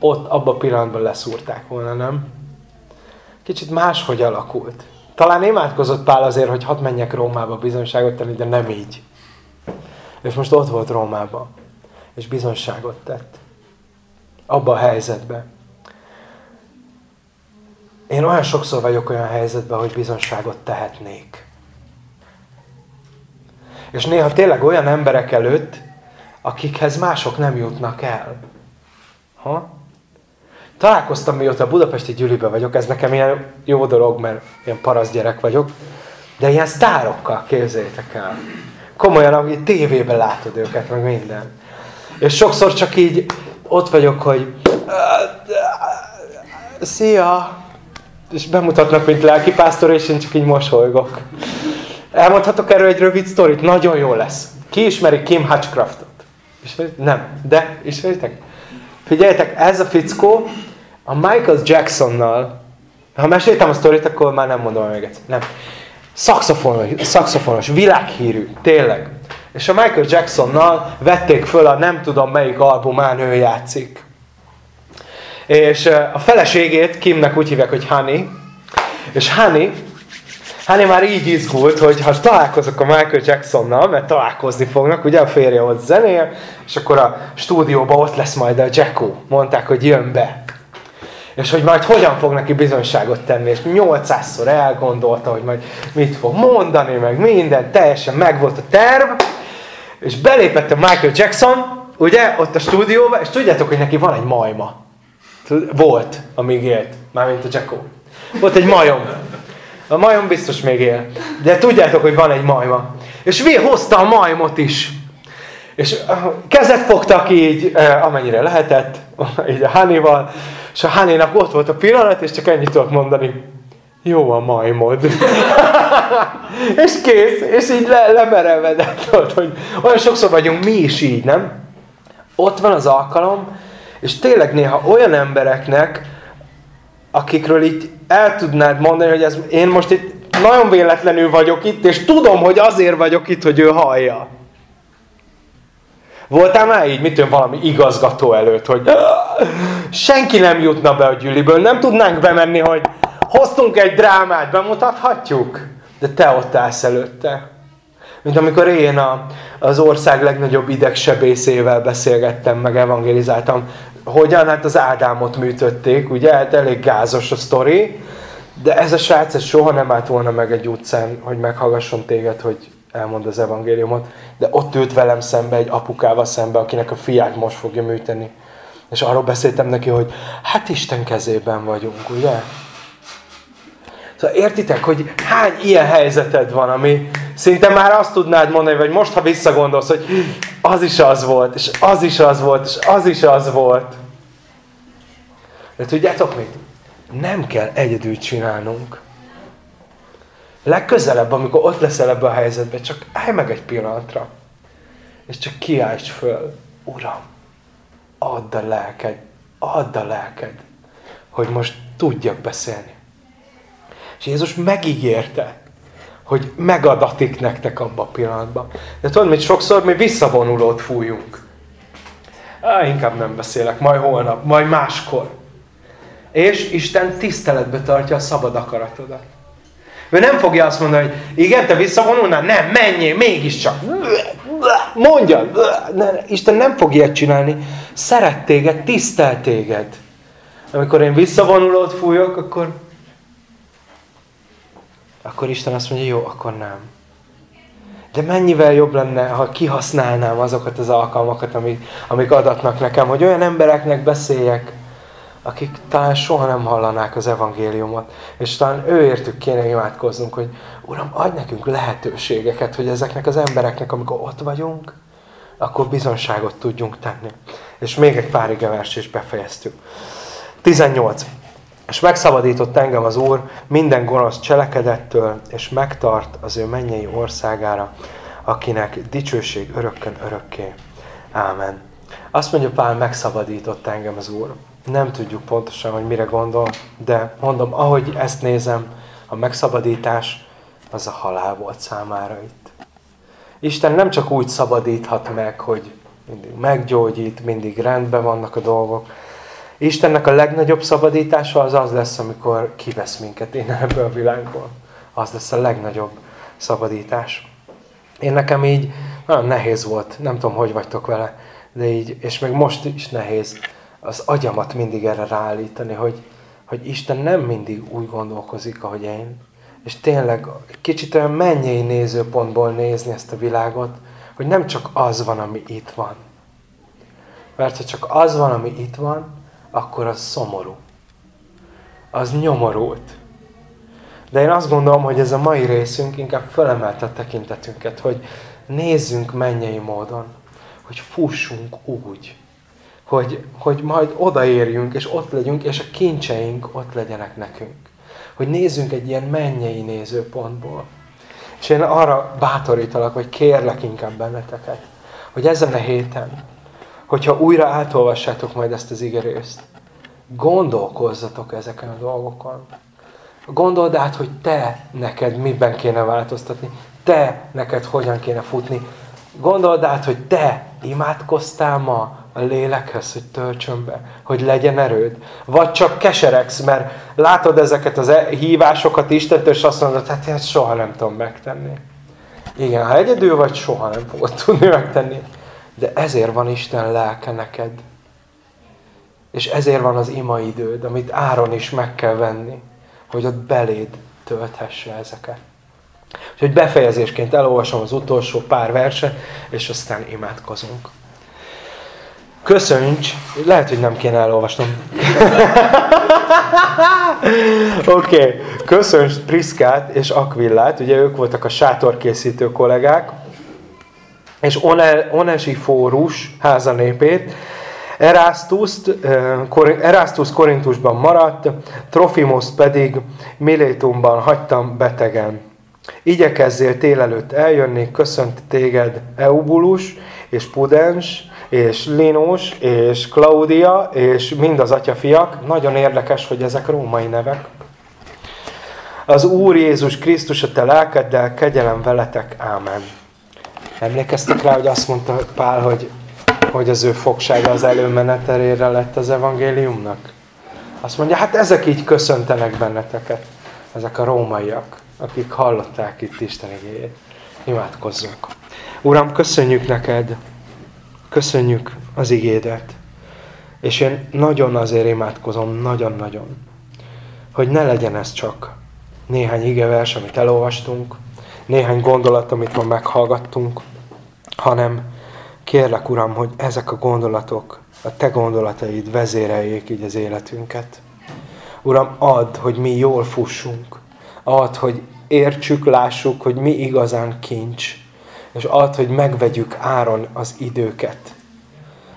Ott, abban a pillanatban leszúrták volna, nem? Kicsit máshogy alakult. Talán imádkozott Pál azért, hogy hadd menjek Rómába bizonyságot tenni, de nem így. És most ott volt Rómába, és bizonyságot tett. Abba a helyzetben. Én olyan sokszor vagyok olyan helyzetben, hogy bizonságot tehetnék. És néha tényleg olyan emberek előtt, akikhez mások nem jutnak el. Ha? Találkoztam mióta a budapesti gyűliben vagyok, ez nekem ilyen jó dolog, mert ilyen parasz gyerek vagyok, de ilyen sztárokkal képzétek el. Komolyan, ahogy tévében látod őket, meg minden. És sokszor csak így ott vagyok, hogy szia, és bemutatnak, mint lelkipásztor, és én csak így mosolygok. Elmondhatok erről egy rövid sztorit? Nagyon jó lesz. Ki ismeri Kim Hutchcraftot? Ismeritek? Nem. De ismeritek? Figyeljetek, ez a fickó a Michael Jacksonnal, ha meséltem a sztorit, akkor már nem mondom még egyszer. Nem. Szakszofonos, szakszofonos, világhírű, tényleg. És a Michael Jacksonnal vették föl a nem tudom melyik albumán ő játszik. És a feleségét Kimnek úgy hívják, hogy Honey. És Honey, Honey már így izgult, hogy ha találkozok a Michael Jacksonnal, mert találkozni fognak, ugye a férje ott zenél, és akkor a stúdióban ott lesz majd a Jacko. Mondták, hogy jön be. És hogy majd hogyan fog neki bizonyságot tenni. És 800-szor elgondolta, hogy majd mit fog mondani, meg minden. Teljesen megvolt a terv. És belépett a Michael Jackson, ugye, ott a stúdióba, és tudjátok, hogy neki van egy majma. Volt, amíg élt. Mármint a Jacko. Volt egy majom. A majom biztos még él. De tudjátok, hogy van egy majma. És vi hozta a majmot is. És kezet fogtak így, amennyire lehetett, [laughs] így a Hánival, és a Hánénak ott volt a pillanat, és csak ennyit tudok mondani. Jó a majmod. [laughs] és kész, és így le, lemerevedett. [laughs] Hogy olyan sokszor vagyunk mi is így, nem? Ott van az alkalom, és tényleg néha olyan embereknek, akikről így el tudnád mondani, hogy ez, én most itt nagyon véletlenül vagyok itt, és tudom, hogy azért vagyok itt, hogy ő hallja. Voltál már így, mit valami igazgató előtt, hogy senki nem jutna be a gyűliből, nem tudnánk bemenni, hogy hoztunk egy drámát, bemutathatjuk? De te ott állsz előtte. Mint amikor én a, az ország legnagyobb idegsebészével beszélgettem, meg evangelizáltam. Hogyan? Hát az Ádámot műtötték, ugye? Hát elég gázos a sztori. De ez a srác ez soha nem állt volna meg egy utcán, hogy meghallgasson téged, hogy elmond az evangéliumot. De ott ült velem szembe egy apukával szembe, akinek a fiát most fogja műteni. És arról beszéltem neki, hogy hát Isten kezében vagyunk, ugye? Szóval értitek, hogy hány ilyen helyzeted van, ami szinte már azt tudnád mondani, vagy most, ha visszagondolsz, hogy az is az volt, és az is az volt, és az is az volt. De tudjátok mit? Nem kell egyedül csinálnunk. Legközelebb, amikor ott leszel ebben a helyzetben, csak állj meg egy pillanatra. És csak kiállj föl. Uram, add a lelked, add a lelked, hogy most tudjak beszélni. És Jézus megígérte, hogy megadatik nektek abban a pillanatban. De tudod, hogy sokszor mi visszavonulót fújunk. Á, inkább nem beszélek, majd holnap, majd máskor. És Isten tiszteletbe tartja a szabad akaratodat. Ő nem fogja azt mondani, hogy igen, te visszavonulnál? Nem, menjél, mégiscsak. Mondja. Isten nem fog ilyet csinálni. Szeret téged, tisztel téged. Amikor én visszavonulót fújok, akkor akkor Isten azt mondja, jó, akkor nem. De mennyivel jobb lenne, ha kihasználnám azokat az alkalmakat, amik, amik adatnak nekem, hogy olyan embereknek beszéljek, akik talán soha nem hallanák az evangéliumot, és talán őértük kéne imádkoznunk, hogy Uram, adj nekünk lehetőségeket, hogy ezeknek az embereknek, amikor ott vagyunk, akkor bizonságot tudjunk tenni. És még egy pár igevers is befejeztük. 18. És megszabadított engem az Úr minden gonosz cselekedettől, és megtart az ő mennyei országára, akinek dicsőség örökkön örökké. Ámen. Azt mondja Pál, megszabadított engem az Úr. Nem tudjuk pontosan, hogy mire gondol, de mondom, ahogy ezt nézem, a megszabadítás az a halál volt számára itt. Isten nem csak úgy szabadíthat meg, hogy mindig meggyógyít, mindig rendben vannak a dolgok, Istennek a legnagyobb szabadítása az az lesz, amikor kivesz minket innen ebből a világból. Az lesz a legnagyobb szabadítás. Én nekem így nagyon nehéz volt, nem tudom, hogy vagytok vele, de így, és még most is nehéz az agyamat mindig erre ráállítani, hogy, hogy Isten nem mindig úgy gondolkozik, ahogy én. És tényleg kicsit olyan mennyei nézőpontból nézni ezt a világot, hogy nem csak az van, ami itt van. Mert ha csak az van, ami itt van, akkor az szomorú. Az nyomorult. De én azt gondolom, hogy ez a mai részünk inkább felemelte a tekintetünket, hogy nézzünk mennyei módon, hogy fussunk úgy, hogy, hogy majd odaérjünk, és ott legyünk, és a kincseink ott legyenek nekünk. hogy nézzünk egy ilyen mennyei nézőpontból. És én arra bátorítalak, vagy kérlek inkább benneteket, hogy ezen a héten, hogyha újra átolvassátok majd ezt az igerészt, gondolkozzatok ezeken a dolgokon. Gondold át, hogy te neked miben kéne változtatni, te neked hogyan kéne futni. Gondold át, hogy te imádkoztál ma a lélekhez, hogy töltsön be, hogy legyen erőd. Vagy csak keseregsz, mert látod ezeket az e- hívásokat Istentől, és azt mondod, hát én soha nem tudom megtenni. Igen, ha egyedül vagy, soha nem fogod tudni megtenni. De ezért van Isten lelke neked. És ezért van az ima időd, amit áron is meg kell venni, hogy ott beléd tölthesse ezeket. Úgyhogy befejezésként elolvasom az utolsó pár verset, és aztán imádkozunk. Köszönj, lehet, hogy nem kéne elolvasnom. [laughs] Oké, okay. köszönj Priszkát és Akvillát, ugye ők voltak a sátorkészítő kollégák, és Onesiforus házanépét, Erastuszt, Erastus Korintusban maradt, Trofimoszt pedig Milétumban hagytam betegen. Igyekezzél tél előtt eljönni, köszönt téged Eubulus és Pudens, és Linus, és Claudia, és mind az atyafiak. Nagyon érdekes, hogy ezek római nevek. Az Úr Jézus Krisztus a te lelkeddel, kegyelem veletek. Ámen. Emlékeztek rá, hogy azt mondta Pál, hogy, hogy az ő fogsága az előmeneterére lett az evangéliumnak? Azt mondja, hát ezek így köszöntenek benneteket. Ezek a rómaiak, akik hallották itt Isten igéjét. Imádkozzunk. Uram, köszönjük neked, köszönjük az igédet. És én nagyon azért imádkozom, nagyon-nagyon, hogy ne legyen ez csak néhány igevers, amit elolvastunk, néhány gondolat, amit ma meghallgattunk, hanem kérlek, Uram, hogy ezek a gondolatok, a Te gondolataid vezéreljék így az életünket. Uram, add, hogy mi jól fussunk. Add, hogy értsük, lássuk, hogy mi igazán kincs. És add, hogy megvegyük áron az időket.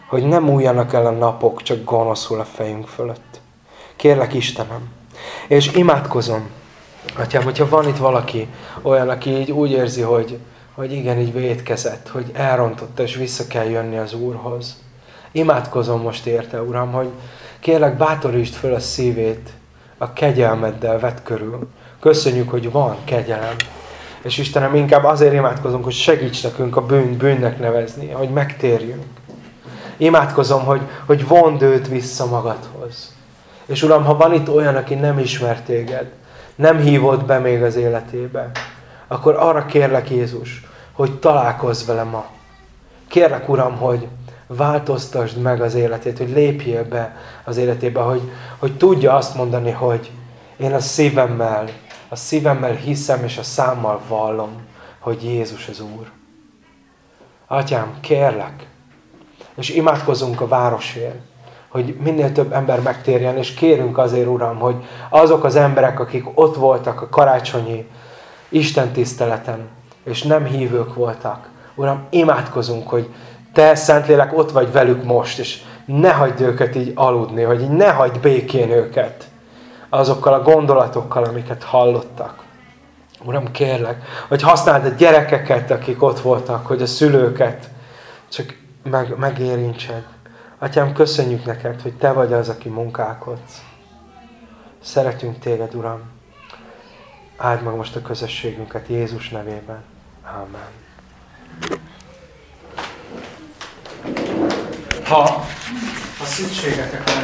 Hogy nem múljanak el a napok, csak gonoszul a fejünk fölött. Kérlek, Istenem. És imádkozom, Atyám, hogyha van itt valaki olyan, aki így úgy érzi, hogy, hogy igen, így vétkezett, hogy elrontotta, és vissza kell jönni az Úrhoz. Imádkozom most érte, Uram, hogy kérlek bátorítsd föl a szívét, a kegyelmeddel vett körül. Köszönjük, hogy van kegyelem. És Istenem, inkább azért imádkozunk, hogy segíts nekünk a bűn bűnnek nevezni, hogy megtérjünk. Imádkozom, hogy, hogy vond őt vissza magadhoz. És Uram, ha van itt olyan, aki nem ismer téged, nem hívott be még az életébe, akkor arra kérlek Jézus, hogy találkozz vele ma. Kérlek, Uram, hogy változtasd meg az életét, hogy lépjél be az életébe, hogy, hogy tudja azt mondani, hogy én a szívemmel, a szívemmel hiszem, és a számmal vallom, hogy Jézus az Úr. Atyám, kérlek, és imádkozunk a városért, hogy minél több ember megtérjen, és kérünk azért, Uram, hogy azok az emberek, akik ott voltak a karácsonyi Isten tiszteleten, és nem hívők voltak, Uram, imádkozunk, hogy Te, Szentlélek, ott vagy velük most, és ne hagyd őket így aludni, hogy így ne hagyd békén őket azokkal a gondolatokkal, amiket hallottak. Uram, kérlek, hogy használd a gyerekeket, akik ott voltak, hogy a szülőket csak meg, megérintsed. Atyám, köszönjük neked, hogy Te vagy az, aki munkálkodsz. Szeretünk Téged, Uram. Áld meg most a közösségünket Jézus nevében. Amen. Ha a szükségetek